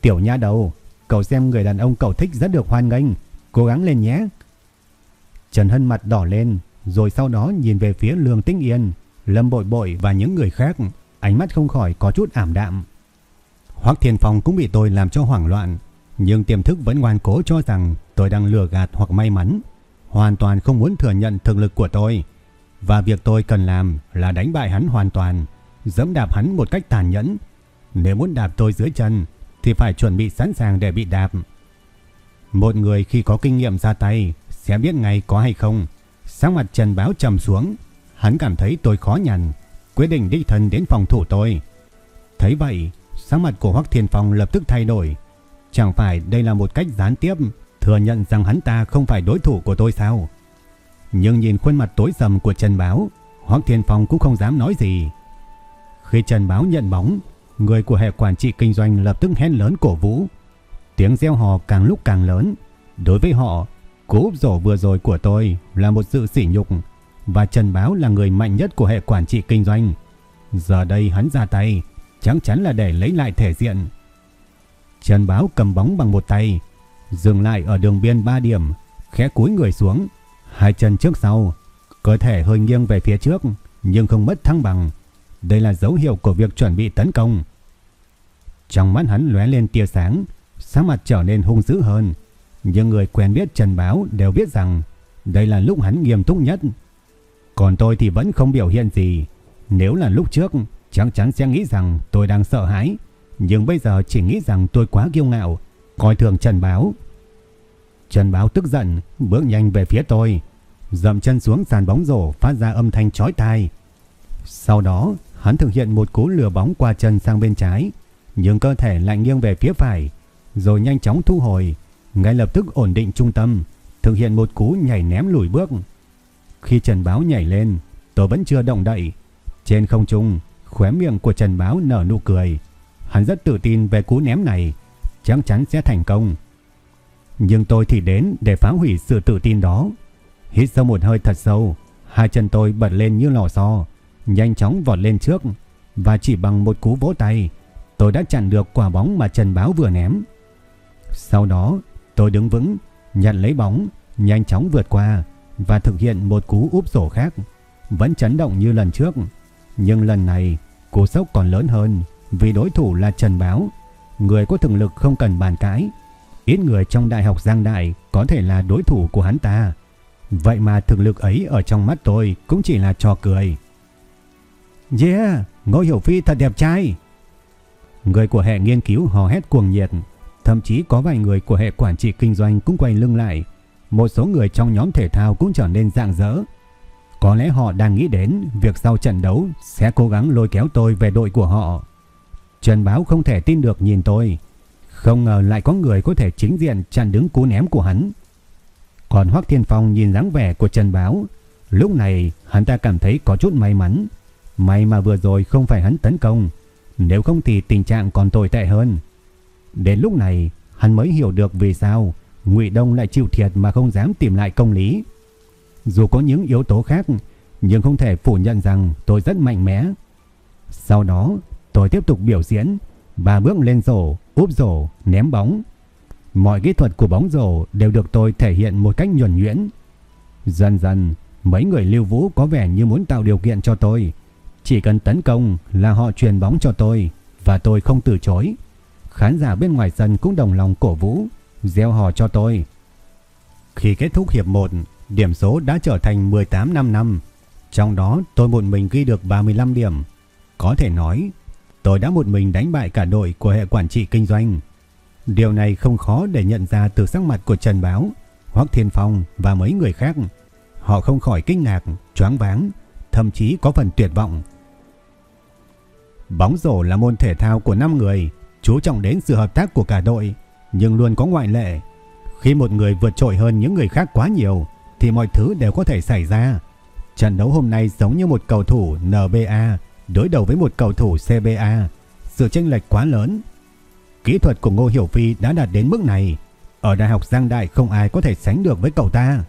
Tiểu nha đầu, cậu xem người đàn ông cậu thích rất được hoan nghênh, cố gắng lên nhé. Trần Hân mặt đỏ lên, rồi sau đó nhìn về phía Lương Tĩnh Yên, Lâm Bội Bội và những người khác, ánh mắt không khỏi có chút ảm đạm. Hoắc Thiên Phong cũng bị tôi làm cho hoảng loạn, nhưng tiềm thức vẫn ngoan cố cho rằng tôi đang lừa gạt hoặc may mắn, hoàn toàn không muốn thừa nhận thực lực của tôi. Và việc tôi cần làm là đánh bại hắn hoàn toàn, dẫm đạp hắn một cách tàn nhẫn. Nếu muốn đạp tôi dưới chân thì phải chuẩn bị sẵn sàng để bị đạp. Một người khi có kinh nghiệm ra tay sẽ biết ngay có hay không. Sáng mặt Trần Báo trầm xuống, hắn cảm thấy tôi khó nhằn, quyết định đích thân đến phòng thủ tôi. Thấy vậy, sáng mặt của Hoắc Thiên Phong lập tức thay đổi. Chẳng phải đây là một cách gián tiếp thừa nhận rằng hắn ta không phải đối thủ của tôi sao? Nhưng nhìn khuôn mặt tối sầm của Trần Báo, Hoắc Thiên Phong cũng không dám nói gì. Khi Trần Báo nhận bóng, người của hệ quản trị kinh doanh lập tức hét lớn cổ vũ. Tiếng reo hò càng lúc càng lớn. Đối với họ, cú úp rổ vừa rồi của tôi là một sự sỉ nhục và Trần Báo là người mạnh nhất của hệ quản trị kinh doanh. Giờ đây hắn ra tay, chắc chắn là để lấy lại thể diện. Trần Báo cầm bóng bằng một tay, dừng lại ở đường biên 3 điểm, khẽ cúi người xuống, hai chân trước sau, cơ thể hơi nghiêng về phía trước nhưng không mất thăng bằng. Đây là dấu hiệu của việc chuẩn bị tấn công. Trong mắt hắn lóe lên tia sáng, sắc mặt trở nên hung dữ hơn. Nhưng người quen biết Trần Báo đều biết rằng đây là lúc hắn nghiêm túc nhất. Còn tôi thì vẫn không biểu hiện gì. Nếu là lúc trước, chắc chắn sẽ nghĩ rằng tôi đang sợ hãi. Nhưng bây giờ chỉ nghĩ rằng tôi quá kiêu ngạo, coi thường Trần Báo. Trần Báo tức giận, bước nhanh về phía tôi, dậm chân xuống sàn bóng rổ phát ra âm thanh chói tai. Sau đó, hắn thực hiện một cú lừa bóng qua chân sang bên trái, nhưng cơ thể lại nghiêng về phía phải, rồi nhanh chóng thu hồi, ngay lập tức ổn định trung tâm, thực hiện một cú nhảy ném lùi bước. Khi Trần Báo nhảy lên, tôi vẫn chưa động đậy. Trên không trung, khóe miệng của Trần Báo nở nụ cười. Hắn rất tự tin về cú ném này, chắc chắn sẽ thành công. Nhưng tôi thì đến để phá hủy sự tự tin đó. Hít sâu một hơi thật sâu, hai chân tôi bật lên như lò xo, nhanh chóng vọt lên trước và chỉ bằng một cú vỗ tay, tôi đã chặn được quả bóng mà Trần Báo vừa ném. Sau đó, tôi đứng vững, nhận lấy bóng, nhanh chóng vượt qua và thực hiện một cú úp sổ khác, vẫn chấn động như lần trước, nhưng lần này cú sốc còn lớn hơn vì đối thủ là Trần Báo, người có thực lực không cần bàn cãi. Ít người trong đại học Giang Đại có thể là đối thủ của hắn ta. Vậy mà thực lực ấy ở trong mắt tôi cũng chỉ là trò cười. Yeah, Ngô Hiểu Phi thật đẹp trai. Người của hệ nghiên cứu hò hét cuồng nhiệt. Thậm chí có vài người của hệ quản trị kinh doanh cũng quay lưng lại. Một số người trong nhóm thể thao cũng trở nên dạng dỡ. Có lẽ họ đang nghĩ đến việc sau trận đấu sẽ cố gắng lôi kéo tôi về đội của họ. Trần Báo không thể tin được nhìn tôi. Không ngờ lại có người có thể chính diện chặn đứng cú ném của hắn. Còn Hoắc Thiên Phong nhìn dáng vẻ của Trần Báo, lúc này hắn ta cảm thấy có chút may mắn. May mà vừa rồi không phải hắn tấn công, nếu không thì tình trạng còn tồi tệ hơn. Đến lúc này, hắn mới hiểu được vì sao Ngụy Đông lại chịu thiệt mà không dám tìm lại công lý. Dù có những yếu tố khác, nhưng không thể phủ nhận rằng tôi rất mạnh mẽ. Sau đó, tôi tiếp tục biểu diễn, và bước lên rổ, úp rổ, ném bóng. Mọi kỹ thuật của bóng rổ đều được tôi thể hiện một cách nhuần nhuyễn. Dần dần, mấy người lưu vũ có vẻ như muốn tạo điều kiện cho tôi. Chỉ cần tấn công là họ truyền bóng cho tôi và tôi không từ chối. Khán giả bên ngoài sân cũng đồng lòng cổ vũ, gieo hò cho tôi. Khi kết thúc hiệp 1, điểm số đã trở thành 18 năm năm. Trong đó tôi một mình ghi được 35 điểm. Có thể nói, tôi đã một mình đánh bại cả đội của hệ quản trị kinh doanh. Điều này không khó để nhận ra từ sắc mặt của Trần Báo, Hoắc Thiên Phong và mấy người khác. Họ không khỏi kinh ngạc, choáng váng, thậm chí có phần tuyệt vọng. Bóng rổ là môn thể thao của 5 người, chú trọng đến sự hợp tác của cả đội, nhưng luôn có ngoại lệ. Khi một người vượt trội hơn những người khác quá nhiều, thì mọi thứ đều có thể xảy ra. Trận đấu hôm nay giống như một cầu thủ NBA đối đầu với một cầu thủ CBA. Sự chênh lệch quá lớn. Kỹ thuật của Ngô Hiểu Phi đã đạt đến mức này. Ở Đại học Giang Đại không ai có thể sánh được với cậu ta.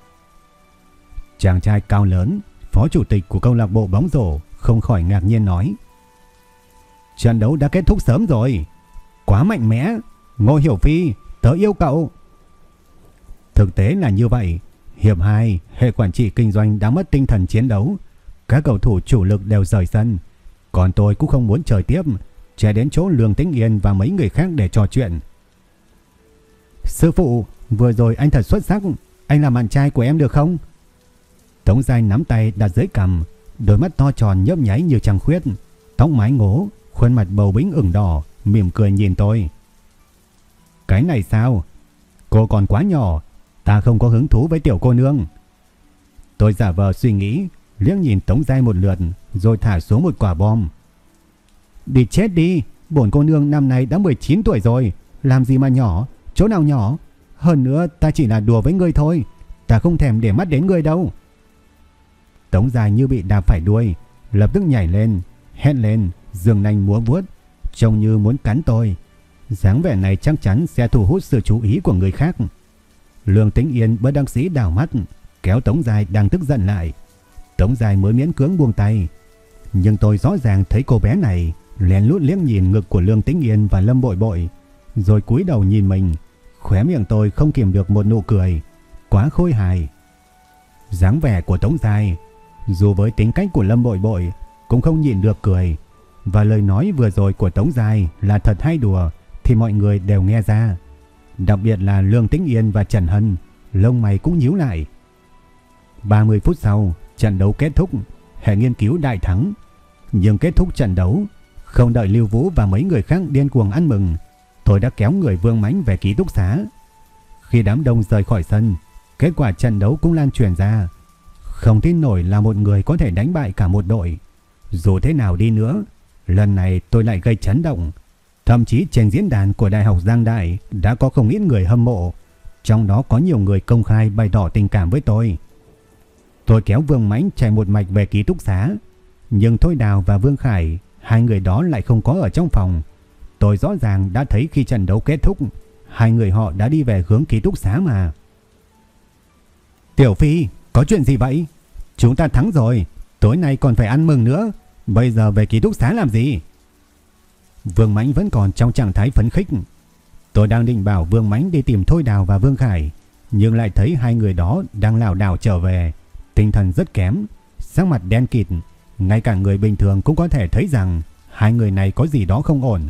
Chàng trai cao lớn, phó chủ tịch của câu lạc bộ bóng rổ không khỏi ngạc nhiên nói. Trận đấu đã kết thúc sớm rồi. Quá mạnh mẽ. Ngô Hiểu Phi, tớ yêu cậu. Thực tế là như vậy. Hiệp 2, hệ quản trị kinh doanh đã mất tinh thần chiến đấu. Các cầu thủ chủ lực đều rời sân. Còn tôi cũng không muốn chơi tiếp, chạy đến chỗ Lương Tĩnh Yên và mấy người khác để trò chuyện. Sư phụ, vừa rồi anh thật xuất sắc, anh làm bạn trai của em được không? Tống Giai nắm tay đặt dưới cằm, đôi mắt to tròn nhấp nháy như trăng khuyết, tóc mái ngố, khuôn mặt bầu bĩnh ửng đỏ, mỉm cười nhìn tôi. Cái này sao? Cô còn quá nhỏ, ta không có hứng thú với tiểu cô nương. Tôi giả vờ suy nghĩ, liếc nhìn Tống Giai một lượt, rồi thả xuống một quả bom. Đi chết đi, bổn cô nương năm nay đã 19 tuổi rồi, làm gì mà nhỏ, chỗ nào nhỏ? Hơn nữa ta chỉ là đùa với ngươi thôi, ta không thèm để mắt đến ngươi đâu. Tống dài như bị đạp phải đuôi, lập tức nhảy lên, hét lên, dường nanh múa vuốt, trông như muốn cắn tôi. dáng vẻ này chắc chắn sẽ thu hút sự chú ý của người khác. Lương Tĩnh Yên bất đắc sĩ đảo mắt, kéo Tống Dài đang tức giận lại. Tống Dài mới miễn cưỡng buông tay. Nhưng tôi rõ ràng thấy cô bé này lén lút liếc nhìn ngực của Lương Tĩnh Yên và Lâm Bội Bội, rồi cúi đầu nhìn mình. Khóe miệng tôi không kiềm được một nụ cười, quá khôi hài. dáng vẻ của Tống Dài, dù với tính cách của Lâm Bội Bội, cũng không nhịn được cười. Và lời nói vừa rồi của Tống Dài là thật hay đùa thì mọi người đều nghe ra. Đặc biệt là Lương Tĩnh Yên và Trần Hân, lông mày cũng nhíu lại. 30 phút sau, trận đấu kết thúc, hệ nghiên cứu đại thắng. Nhưng kết thúc trận đấu, không đợi Lưu Vũ và mấy người khác điên cuồng ăn mừng, tôi đã kéo người Vương Mãnh về ký túc xá. Khi đám đông rời khỏi sân, kết quả trận đấu cũng lan truyền ra. Không tin nổi là một người có thể đánh bại cả một đội. Dù thế nào đi nữa, lần này tôi lại gây chấn động. Thậm chí trên diễn đàn của Đại học Giang Đại đã có không ít người hâm mộ, trong đó có nhiều người công khai bày tỏ tình cảm với tôi. Tôi kéo Vương Mãnh chạy một mạch về ký túc xá, nhưng Thôi Đào và Vương Khải, hai người đó lại không có ở trong phòng. Tôi rõ ràng đã thấy khi trận đấu kết thúc, hai người họ đã đi về hướng ký túc xá mà. Tiểu Phi, có chuyện gì vậy? Chúng ta thắng rồi, tối nay còn phải ăn mừng nữa, bây giờ về ký túc xá làm gì? Vương Mãnh vẫn còn trong trạng thái phấn khích. Tôi đang định bảo Vương Mãnh đi tìm Thôi Đào và Vương Khải, nhưng lại thấy hai người đó đang lảo đảo trở về, tinh thần rất kém, sắc mặt đen kịt, ngay cả người bình thường cũng có thể thấy rằng hai người này có gì đó không ổn.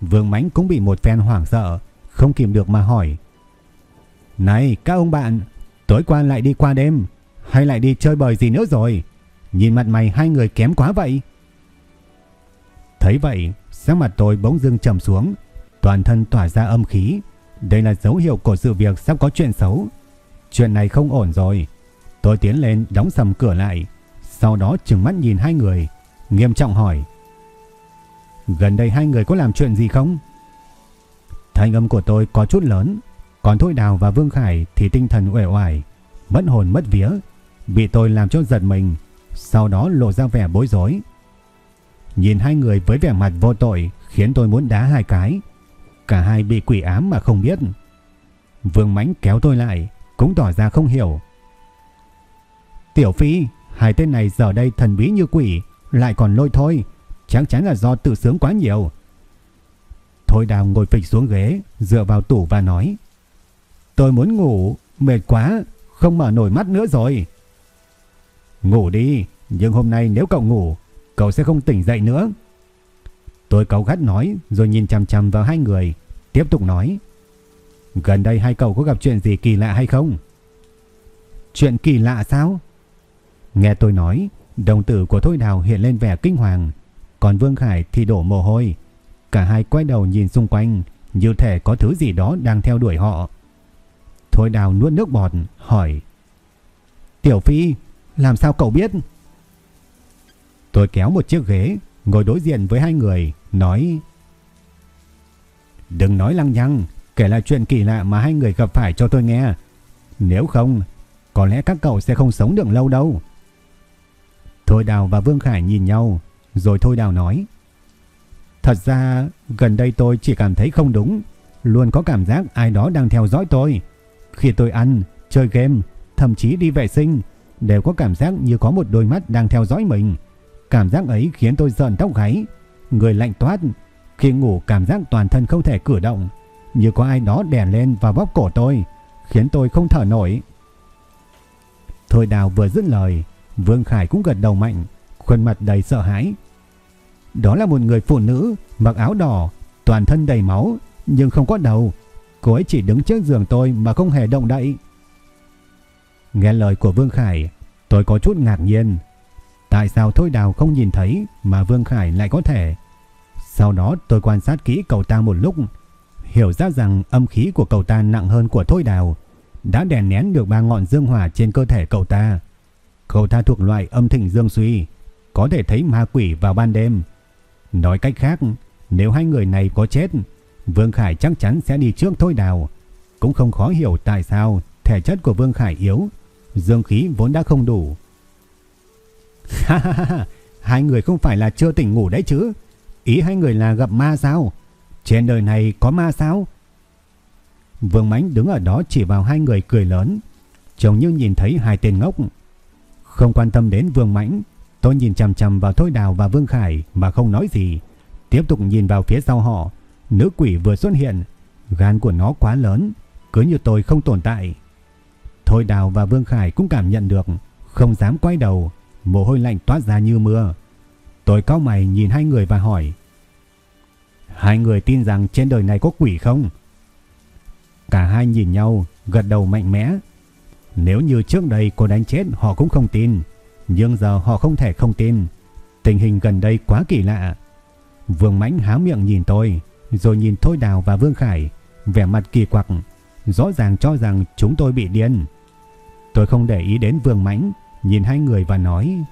Vương Mãnh cũng bị một phen hoảng sợ, không kìm được mà hỏi. Này các ông bạn, tối qua lại đi qua đêm, hay lại đi chơi bời gì nữa rồi? Nhìn mặt mày hai người kém quá vậy. Thấy vậy, sắc mặt tôi bỗng dưng trầm xuống, toàn thân tỏa ra âm khí. Đây là dấu hiệu của sự việc sắp có chuyện xấu. Chuyện này không ổn rồi. Tôi tiến lên đóng sầm cửa lại, sau đó trừng mắt nhìn hai người, nghiêm trọng hỏi. Gần đây hai người có làm chuyện gì không? Thanh âm của tôi có chút lớn, còn Thôi Đào và Vương Khải thì tinh thần uể oải, mất hồn mất vía, bị tôi làm cho giật mình, sau đó lộ ra vẻ bối rối. Nhìn hai người với vẻ mặt vô tội khiến tôi muốn đá hai cái. Cả hai bị quỷ ám mà không biết. Vương Mãnh kéo tôi lại, cũng tỏ ra không hiểu. Tiểu Phi, hai tên này giờ đây thần bí như quỷ, lại còn lôi thôi, chắc chắn là do tự sướng quá nhiều. Thôi đào ngồi phịch xuống ghế, dựa vào tủ và nói. Tôi muốn ngủ, mệt quá, không mở nổi mắt nữa rồi. Ngủ đi, nhưng hôm nay nếu cậu ngủ, cậu sẽ không tỉnh dậy nữa. Tôi cáu gắt nói rồi nhìn chằm chằm vào hai người, tiếp tục nói. Gần đây hai cậu có gặp chuyện gì kỳ lạ hay không? Chuyện kỳ lạ sao? Nghe tôi nói, đồng tử của Thôi Đào hiện lên vẻ kinh hoàng, còn Vương Khải thì đổ mồ hôi. Cả hai quay đầu nhìn xung quanh, như thể có thứ gì đó đang theo đuổi họ. Thôi Đào nuốt nước bọt, hỏi. Tiểu Phi, làm sao cậu biết? Tôi kéo một chiếc ghế, ngồi đối diện với hai người, nói Đừng nói lăng nhăng, kể lại chuyện kỳ lạ mà hai người gặp phải cho tôi nghe. Nếu không, có lẽ các cậu sẽ không sống được lâu đâu. Thôi Đào và Vương Khải nhìn nhau, rồi Thôi Đào nói Thật ra, gần đây tôi chỉ cảm thấy không đúng, luôn có cảm giác ai đó đang theo dõi tôi. Khi tôi ăn, chơi game, thậm chí đi vệ sinh, đều có cảm giác như có một đôi mắt đang theo dõi mình. Cảm giác ấy khiến tôi giận tóc gáy, người lạnh toát. Khi ngủ cảm giác toàn thân không thể cử động, như có ai đó đè lên và bóp cổ tôi, khiến tôi không thở nổi. Thôi đào vừa dứt lời, Vương Khải cũng gật đầu mạnh, khuôn mặt đầy sợ hãi. Đó là một người phụ nữ mặc áo đỏ, toàn thân đầy máu, nhưng không có đầu. Cô ấy chỉ đứng trước giường tôi mà không hề động đậy. Nghe lời của Vương Khải, tôi có chút ngạc nhiên. Tại sao Thôi Đào không nhìn thấy mà Vương Khải lại có thể? Sau đó tôi quan sát kỹ cậu ta một lúc, hiểu ra rằng âm khí của cậu ta nặng hơn của Thôi Đào, đã đè nén được ba ngọn dương hỏa trên cơ thể cậu ta. Cậu ta thuộc loại âm thịnh dương suy, có thể thấy ma quỷ vào ban đêm. Nói cách khác, nếu hai người này có chết, Vương Khải chắc chắn sẽ đi trước Thôi Đào. Cũng không khó hiểu tại sao thể chất của Vương Khải yếu, dương khí vốn đã không đủ. Ha ha ha, hai người không phải là chưa tỉnh ngủ đấy chứ? Ý hai người là gặp ma sao? Trên đời này có ma sao? Vương Mãnh đứng ở đó chỉ vào hai người cười lớn, trông như nhìn thấy hai tên ngốc. Không quan tâm đến Vương Mãnh, tôi nhìn chằm chằm vào Thôi Đào và Vương Khải mà không nói gì, tiếp tục nhìn vào phía sau họ. Nữ quỷ vừa xuất hiện, gan của nó quá lớn, cứ như tôi không tồn tại. Thôi Đào và Vương Khải cũng cảm nhận được, không dám quay đầu, mồ hôi lạnh toát ra như mưa. Tôi cao mày nhìn hai người và hỏi. Hai người tin rằng trên đời này có quỷ không? Cả hai nhìn nhau, gật đầu mạnh mẽ. Nếu như trước đây cô đánh chết họ cũng không tin, nhưng giờ họ không thể không tin. Tình hình gần đây quá kỳ lạ. Vương Mãnh há miệng nhìn tôi, rồi nhìn Thôi Đào và Vương Khải, vẻ mặt kỳ quặc, rõ ràng cho rằng chúng tôi bị điên. Tôi không để ý đến Vương Mãnh, nhìn hai người và nói: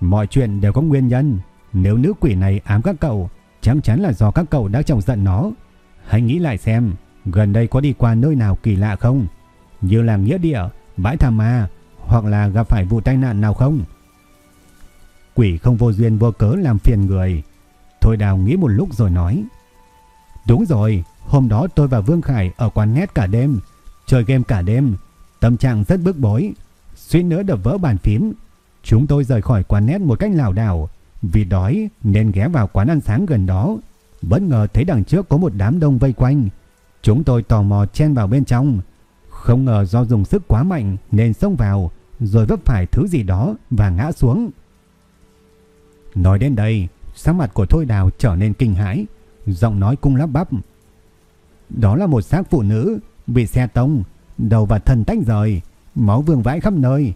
Mọi chuyện đều có nguyên nhân, nếu nữ quỷ này ám các cậu, chắc chắn là do các cậu đã chồng giận nó. Hãy nghĩ lại xem, gần đây có đi qua nơi nào kỳ lạ không? Như là nghĩa địa, bãi thảm ma, hoặc là gặp phải vụ tai nạn nào không? Quỷ không vô duyên vô cớ làm phiền người. Thôi đào nghĩ một lúc rồi nói. Đúng rồi, hôm đó tôi và Vương Khải ở quán nét cả đêm, chơi game cả đêm, tâm trạng rất bức bối, suýt nữa đập vỡ bàn phím. Chúng tôi rời khỏi quán nét một cách lảo đảo, vì đói nên ghé vào quán ăn sáng gần đó. Bất ngờ thấy đằng trước có một đám đông vây quanh. Chúng tôi tò mò chen vào bên trong. Không ngờ do dùng sức quá mạnh nên xông vào, rồi vấp phải thứ gì đó và ngã xuống. Nói đến đây, sắc mặt của Thôi Đào trở nên kinh hãi, giọng nói cung lắp bắp. Đó là một xác phụ nữ bị xe tông, đầu và thân tách rời, máu vương vãi khắp nơi.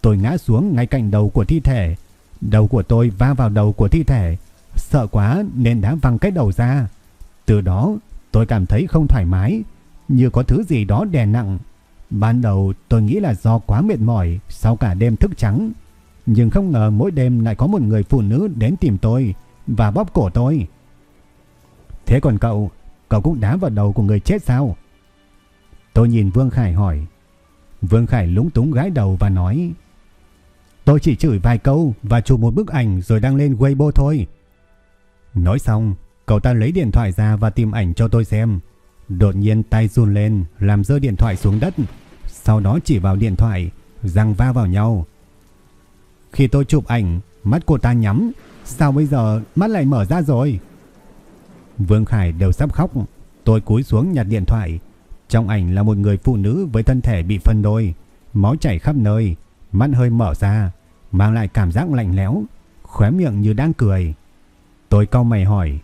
Tôi ngã xuống ngay cạnh đầu của thi thể, đầu của tôi va vào đầu của thi thể, sợ quá nên đã văng cái đầu ra. Từ đó tôi cảm thấy không thoải mái, như có thứ gì đó đè nặng. Ban đầu tôi nghĩ là do quá mệt mỏi sau cả đêm thức trắng, nhưng không ngờ mỗi đêm lại có một người phụ nữ đến tìm tôi và bóp cổ tôi. Thế còn cậu, cậu cũng đá vào đầu của người chết sao? Tôi nhìn Vương Khải hỏi. Vương Khải lúng túng gái đầu và nói Tôi chỉ chửi vài câu và chụp một bức ảnh rồi đăng lên Weibo thôi. Nói xong, cậu ta lấy điện thoại ra và tìm ảnh cho tôi xem. Đột nhiên tay run lên làm rơi điện thoại xuống đất. Sau đó chỉ vào điện thoại, răng va vào nhau. Khi tôi chụp ảnh, mắt cô ta nhắm. Sao bây giờ mắt lại mở ra rồi? Vương Khải đều sắp khóc. Tôi cúi xuống nhặt điện thoại. Trong ảnh là một người phụ nữ với thân thể bị phân đôi, máu chảy khắp nơi, mắt hơi mở ra, mang lại cảm giác lạnh lẽo, khóe miệng như đang cười. Tôi cau mày hỏi,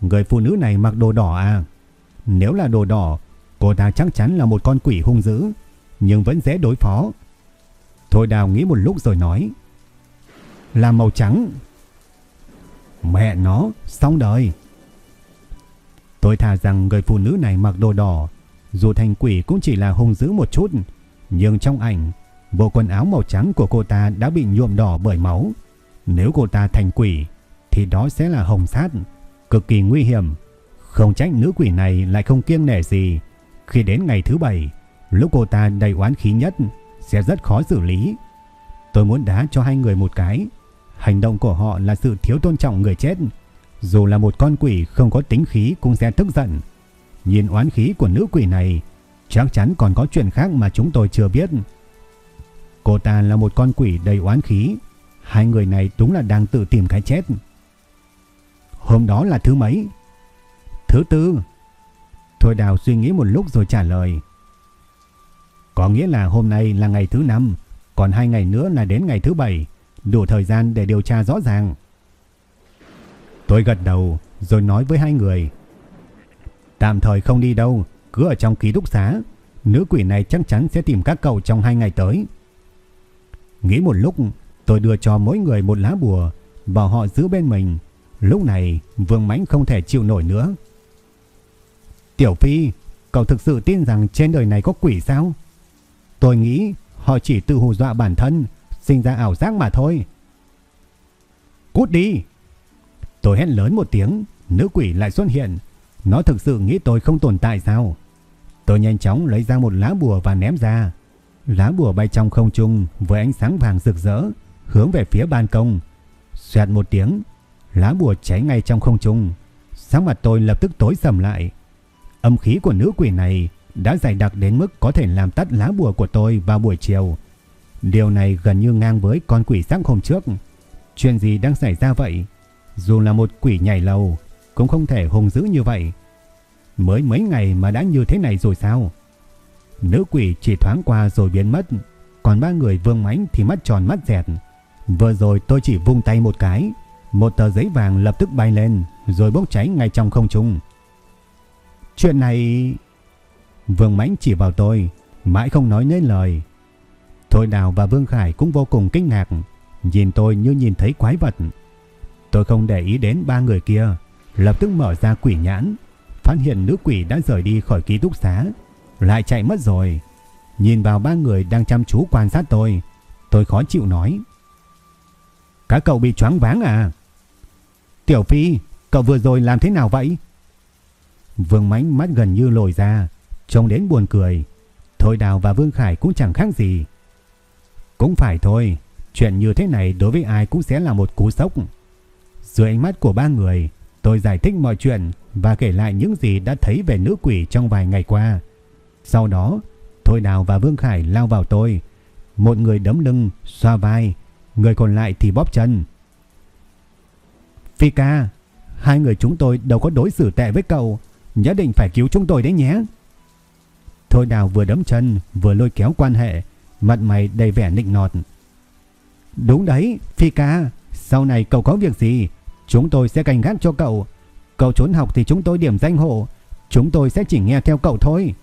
người phụ nữ này mặc đồ đỏ à? Nếu là đồ đỏ, cô ta chắc chắn là một con quỷ hung dữ, nhưng vẫn dễ đối phó. Thôi đào nghĩ một lúc rồi nói, là màu trắng. Mẹ nó, xong đời. Tôi thà rằng người phụ nữ này mặc đồ đỏ, dù thành quỷ cũng chỉ là hung dữ một chút, nhưng trong ảnh, bộ quần áo màu trắng của cô ta đã bị nhuộm đỏ bởi máu. Nếu cô ta thành quỷ, thì đó sẽ là hồng sát, cực kỳ nguy hiểm. Không trách nữ quỷ này lại không kiêng nể gì. Khi đến ngày thứ bảy, lúc cô ta đầy oán khí nhất, sẽ rất khó xử lý. Tôi muốn đá cho hai người một cái. Hành động của họ là sự thiếu tôn trọng người chết. Dù là một con quỷ không có tính khí cũng sẽ tức giận. Nhìn oán khí của nữ quỷ này, chắc chắn còn có chuyện khác mà chúng tôi chưa biết. Cô ta là một con quỷ đầy oán khí. Hai người này đúng là đang tự tìm cái chết. Hôm đó là thứ mấy? Thứ tư. Thôi đào suy nghĩ một lúc rồi trả lời. Có nghĩa là hôm nay là ngày thứ năm, còn hai ngày nữa là đến ngày thứ bảy, đủ thời gian để điều tra rõ ràng. Tôi gật đầu rồi nói với hai người. Tạm thời không đi đâu, cứ ở trong ký túc xá. Nữ quỷ này chắc chắn sẽ tìm các cậu trong hai ngày tới. Nghĩ một lúc, tôi đưa cho mỗi người một lá bùa, bảo họ giữ bên mình. Lúc này, Vương Mãnh không thể chịu nổi nữa. Tiểu Phi, cậu thực sự tin rằng trên đời này có quỷ sao? Tôi nghĩ họ chỉ tự hù dọa bản thân, sinh ra ảo giác mà thôi. Cút đi! Tôi hét lớn một tiếng, nữ quỷ lại xuất hiện. Nó thực sự nghĩ tôi không tồn tại sao? Tôi nhanh chóng lấy ra một lá bùa và ném ra. Lá bùa bay trong không trung với ánh sáng vàng rực rỡ, hướng về phía ban công. Xoẹt một tiếng, lá bùa cháy ngay trong không trung. Sáng mặt tôi lập tức tối sầm lại. Âm khí của nữ quỷ này đã dày đặc đến mức có thể làm tắt lá bùa của tôi vào buổi chiều. Điều này gần như ngang với con quỷ sáng hôm trước. Chuyện gì đang xảy ra vậy? Dù là một quỷ nhảy lầu, cũng không thể hùng dữ như vậy. Mới mấy ngày mà đã như thế này rồi sao? Nữ quỷ chỉ thoáng qua rồi biến mất, còn ba người vương mánh thì mắt tròn mắt dẹt. Vừa rồi tôi chỉ vung tay một cái, một tờ giấy vàng lập tức bay lên, rồi bốc cháy ngay trong không trung. Chuyện này... Vương Mãnh chỉ vào tôi, mãi không nói nên lời. Thôi Đào và Vương Khải cũng vô cùng kinh ngạc, nhìn tôi như nhìn thấy quái vật. Tôi không để ý đến ba người kia, lập tức mở ra quỷ nhãn, phát hiện nữ quỷ đã rời đi khỏi ký túc xá, lại chạy mất rồi. Nhìn vào ba người đang chăm chú quan sát tôi, tôi khó chịu nói. Các cậu bị choáng váng à? Tiểu Phi, cậu vừa rồi làm thế nào vậy? Vương Mánh mắt gần như lồi ra, trông đến buồn cười. Thôi Đào và Vương Khải cũng chẳng khác gì. Cũng phải thôi, chuyện như thế này đối với ai cũng sẽ là một cú sốc. Dưới ánh mắt của ba người, tôi giải thích mọi chuyện và kể lại những gì đã thấy về nữ quỷ trong vài ngày qua. Sau đó, Thôi Đào và Vương Khải lao vào tôi. Một người đấm lưng, xoa vai, người còn lại thì bóp chân. Phi ca, hai người chúng tôi đâu có đối xử tệ với cậu, nhất định phải cứu chúng tôi đấy nhé. Thôi Đào vừa đấm chân, vừa lôi kéo quan hệ, mặt mày đầy vẻ nịnh nọt. Đúng đấy, Phi ca, sau này cậu có việc gì, chúng tôi sẽ canh gác cho cậu. Cậu trốn học thì chúng tôi điểm danh hộ, chúng tôi sẽ chỉ nghe theo cậu thôi.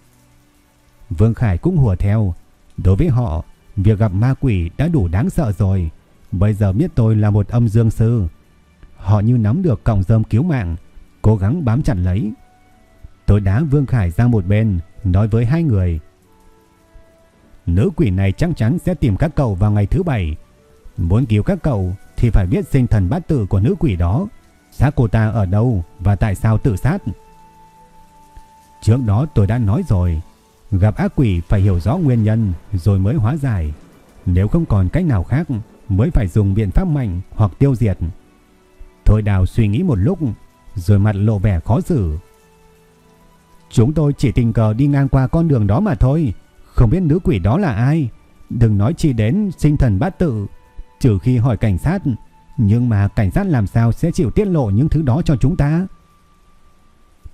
Vương Khải cũng hùa theo. Đối với họ, việc gặp ma quỷ đã đủ đáng sợ rồi. Bây giờ biết tôi là một âm dương sư. Họ như nắm được cọng rơm cứu mạng, cố gắng bám chặt lấy. Tôi đá Vương Khải ra một bên, nói với hai người. Nữ quỷ này chắc chắn sẽ tìm các cậu vào ngày thứ bảy. Muốn cứu các cậu thì phải biết sinh thần bát tự của nữ quỷ đó. Xác cô ta ở đâu và tại sao tự sát. Trước đó tôi đã nói rồi, gặp ác quỷ phải hiểu rõ nguyên nhân rồi mới hóa giải. Nếu không còn cách nào khác mới phải dùng biện pháp mạnh hoặc tiêu diệt. Thôi đào suy nghĩ một lúc rồi mặt lộ vẻ khó xử. Chúng tôi chỉ tình cờ đi ngang qua con đường đó mà thôi, không biết nữ quỷ đó là ai. Đừng nói chỉ đến sinh thần bát tự, trừ khi hỏi cảnh sát, nhưng mà cảnh sát làm sao sẽ chịu tiết lộ những thứ đó cho chúng ta?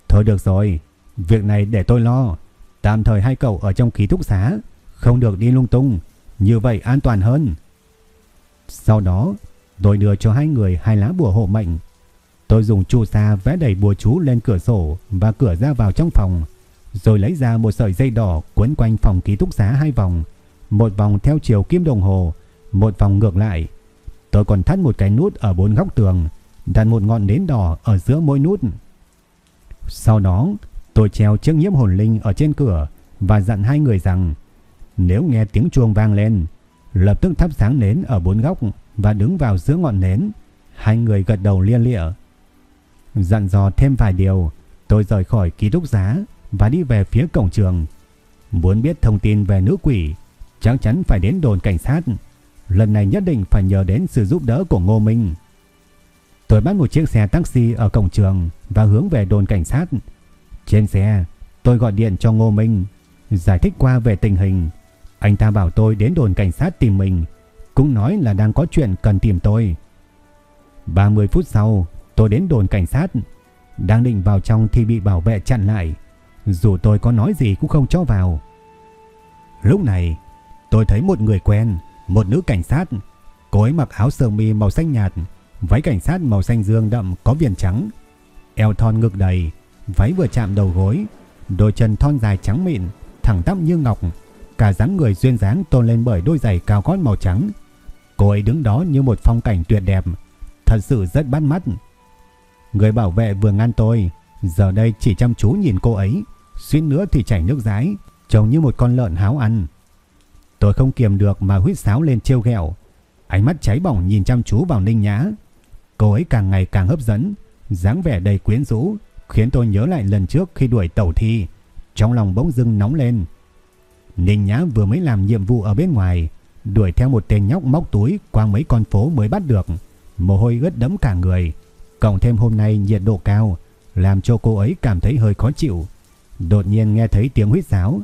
Thôi được rồi, việc này để tôi lo. Tạm thời hai cậu ở trong ký túc xá, không được đi lung tung, như vậy an toàn hơn. Sau đó, tôi đưa cho hai người hai lá bùa hộ mệnh. Tôi dùng chu sa vẽ đầy bùa chú lên cửa sổ và cửa ra vào trong phòng, rồi lấy ra một sợi dây đỏ quấn quanh phòng ký túc xá hai vòng, một vòng theo chiều kim đồng hồ, một vòng ngược lại. Tôi còn thắt một cái nút ở bốn góc tường, đặt một ngọn nến đỏ ở giữa mỗi nút. Sau đó, tôi treo chiếc nhiễm hồn linh ở trên cửa và dặn hai người rằng nếu nghe tiếng chuông vang lên, lập tức thắp sáng nến ở bốn góc và đứng vào giữa ngọn nến. Hai người gật đầu lia lịa. Dặn dò thêm vài điều, tôi rời khỏi ký túc xá và đi về phía cổng trường. Muốn biết thông tin về nữ quỷ, chắc chắn phải đến đồn cảnh sát. Lần này nhất định phải nhờ đến sự giúp đỡ của Ngô Minh. Tôi bắt một chiếc xe taxi ở cổng trường và hướng về đồn cảnh sát. Trên xe, tôi gọi điện cho Ngô Minh, giải thích qua về tình hình. Anh ta bảo tôi đến đồn cảnh sát tìm mình, cũng nói là đang có chuyện cần tìm tôi. 30 phút sau, tôi đến đồn cảnh sát, đang định vào trong thì bị bảo vệ chặn lại. Dù tôi có nói gì cũng không cho vào. Lúc này, tôi thấy một người quen, một nữ cảnh sát. Cô ấy mặc áo sơ mi màu xanh nhạt, váy cảnh sát màu xanh dương đậm có viền trắng. Eo thon ngực đầy, váy vừa chạm đầu gối, đôi chân thon dài trắng mịn, thẳng tắp như ngọc. Cả dáng người duyên dáng tôn lên bởi đôi giày cao gót màu trắng. Cô ấy đứng đó như một phong cảnh tuyệt đẹp, thật sự rất bắt mắt. Người bảo vệ vừa ngăn tôi, giờ đây chỉ chăm chú nhìn cô ấy, suýt nữa thì chảy nước rái, trông như một con lợn háo ăn. Tôi không kiềm được mà huýt sáo lên trêu ghẹo, ánh mắt cháy bỏng nhìn chăm chú vào Ninh Nhã. Cô ấy càng ngày càng hấp dẫn, dáng vẻ đầy quyến rũ, khiến tôi nhớ lại lần trước khi đuổi tẩu thi, trong lòng bỗng dưng nóng lên. Ninh Nhã vừa mới làm nhiệm vụ ở bên ngoài, đuổi theo một tên nhóc móc túi qua mấy con phố mới bắt được, mồ hôi ướt đẫm cả người, cộng thêm hôm nay nhiệt độ cao, làm cho cô ấy cảm thấy hơi khó chịu. Đột nhiên nghe thấy tiếng huýt sáo.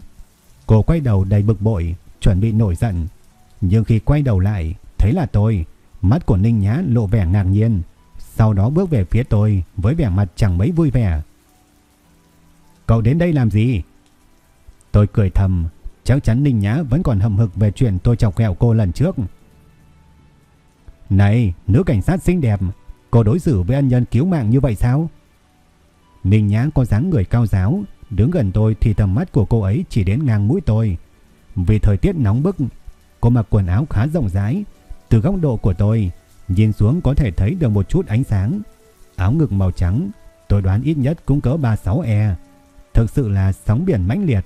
Cô quay đầu đầy bực bội, chuẩn bị nổi giận. Nhưng khi quay đầu lại, thấy là tôi, mắt của Ninh Nhã lộ vẻ ngạc nhiên. Sau đó bước về phía tôi với vẻ mặt chẳng mấy vui vẻ. Cậu đến đây làm gì? Tôi cười thầm, chắc chắn Ninh Nhã vẫn còn hầm hực về chuyện tôi chọc ghẹo cô lần trước. Này, nữ cảnh sát xinh đẹp, cô đối xử với ân nhân cứu mạng như vậy sao? Ninh Nhã có dáng người cao giáo, đứng gần tôi thì tầm mắt của cô ấy chỉ đến ngang mũi tôi. Vì thời tiết nóng bức, cô mặc quần áo khá rộng rãi, từ góc độ của tôi, nhìn xuống có thể thấy được một chút ánh sáng. Áo ngực màu trắng, tôi đoán ít nhất cũng cỡ 36E. Thực sự là sóng biển mãnh liệt.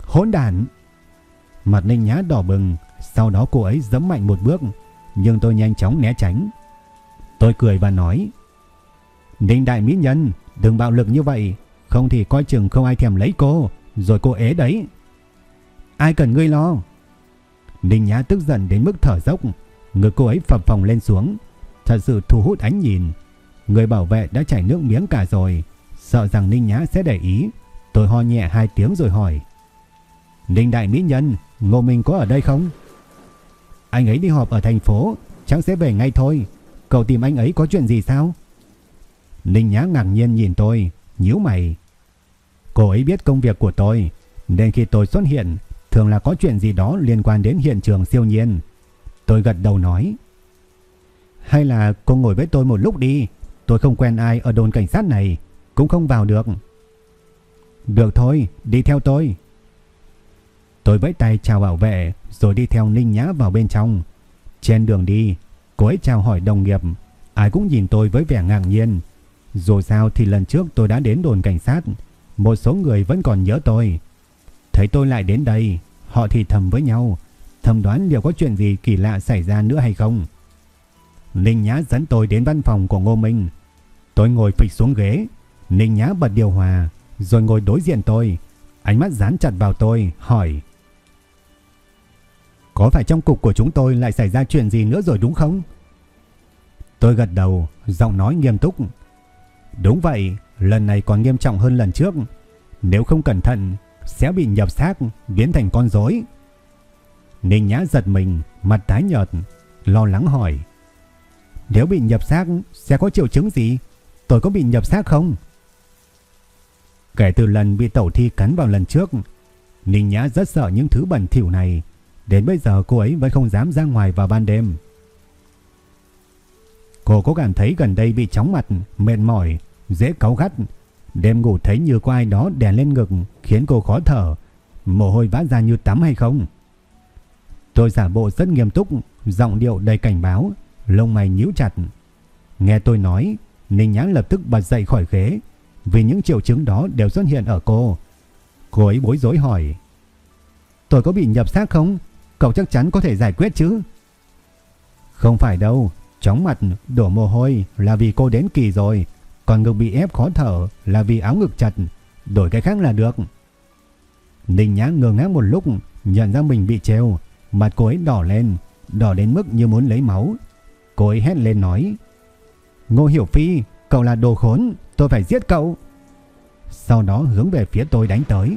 Hỗn đản! Mặt Ninh Nhã đỏ bừng, sau đó cô ấy giẫm mạnh một bước, nhưng tôi nhanh chóng né tránh. Tôi cười và nói: "Ninh đại mỹ nhân, đừng bạo lực như vậy, không thì coi chừng không ai thèm lấy cô, rồi cô ế đấy." Ai cần ngươi lo? Ninh Nhã tức giận đến mức thở dốc, người cô ấy phập phồng lên xuống, thật sự thu hút ánh nhìn. Người bảo vệ đã chảy nước miếng cả rồi, sợ rằng Ninh Nhã sẽ để ý. Tôi ho nhẹ hai tiếng rồi hỏi. Ninh Đại Mỹ Nhân, Ngô Minh có ở đây không? Anh ấy đi họp ở thành phố, chắc sẽ về ngay thôi. Cậu tìm anh ấy có chuyện gì sao? Ninh Nhã ngạc nhiên nhìn tôi, nhíu mày. Cô ấy biết công việc của tôi, nên khi tôi xuất hiện, thường là có chuyện gì đó liên quan đến hiện trường siêu nhiên. Tôi gật đầu nói. Hay là cô ngồi với tôi một lúc đi, tôi không quen ai ở đồn cảnh sát này, cũng không vào được. Được thôi, đi theo tôi. Tôi vẫy tay chào bảo vệ rồi đi theo Ninh Nhã vào bên trong. Trên đường đi, cô ấy chào hỏi đồng nghiệp, ai cũng nhìn tôi với vẻ ngạc nhiên. Dù sao thì lần trước tôi đã đến đồn cảnh sát, một số người vẫn còn nhớ tôi. Thấy tôi lại đến đây, họ thì thầm với nhau, thầm đoán liệu có chuyện gì kỳ lạ xảy ra nữa hay không. Ninh Nhã dẫn tôi đến văn phòng của Ngô Minh. Tôi ngồi phịch xuống ghế, Ninh Nhã bật điều hòa, rồi ngồi đối diện tôi, ánh mắt dán chặt vào tôi, hỏi. Có phải trong cục của chúng tôi lại xảy ra chuyện gì nữa rồi đúng không? Tôi gật đầu, giọng nói nghiêm túc. Đúng vậy, lần này còn nghiêm trọng hơn lần trước. Nếu không cẩn thận, sẽ bị nhập xác, biến thành con rối. Ninh Nhã giật mình, mặt tái nhợt, lo lắng hỏi. Nếu bị nhập xác, sẽ có triệu chứng gì? Tôi có bị nhập xác không? Kể từ lần bị tẩu thi cắn vào lần trước, Ninh Nhã rất sợ những thứ bẩn thỉu này. Đến bây giờ cô ấy vẫn không dám ra ngoài vào ban đêm. Cô có cảm thấy gần đây bị chóng mặt, mệt mỏi, dễ cáu gắt. Đêm ngủ thấy như có ai đó đè lên ngực khiến cô khó thở, mồ hôi vã ra như tắm hay không? Tôi giả bộ rất nghiêm túc, giọng điệu đầy cảnh báo, lông mày nhíu chặt. Nghe tôi nói, Ninh Nhã lập tức bật dậy khỏi ghế, vì những triệu chứng đó đều xuất hiện ở cô. Cô ấy bối rối hỏi. Tôi có bị nhập xác không? Cậu chắc chắn có thể giải quyết chứ? Không phải đâu, chóng mặt, đổ mồ hôi là vì cô đến kỳ rồi, còn ngực bị ép khó thở là vì áo ngực chặt, đổi cái khác là được. Ninh Nhã ngơ ngác một lúc, nhận ra mình bị treo, mặt cô ấy đỏ lên, đỏ đến mức như muốn lấy máu. Cô ấy hét lên nói: "Ngô Hiểu Phi, cậu là đồ khốn, tôi phải giết cậu." Sau đó hướng về phía tôi đánh tới.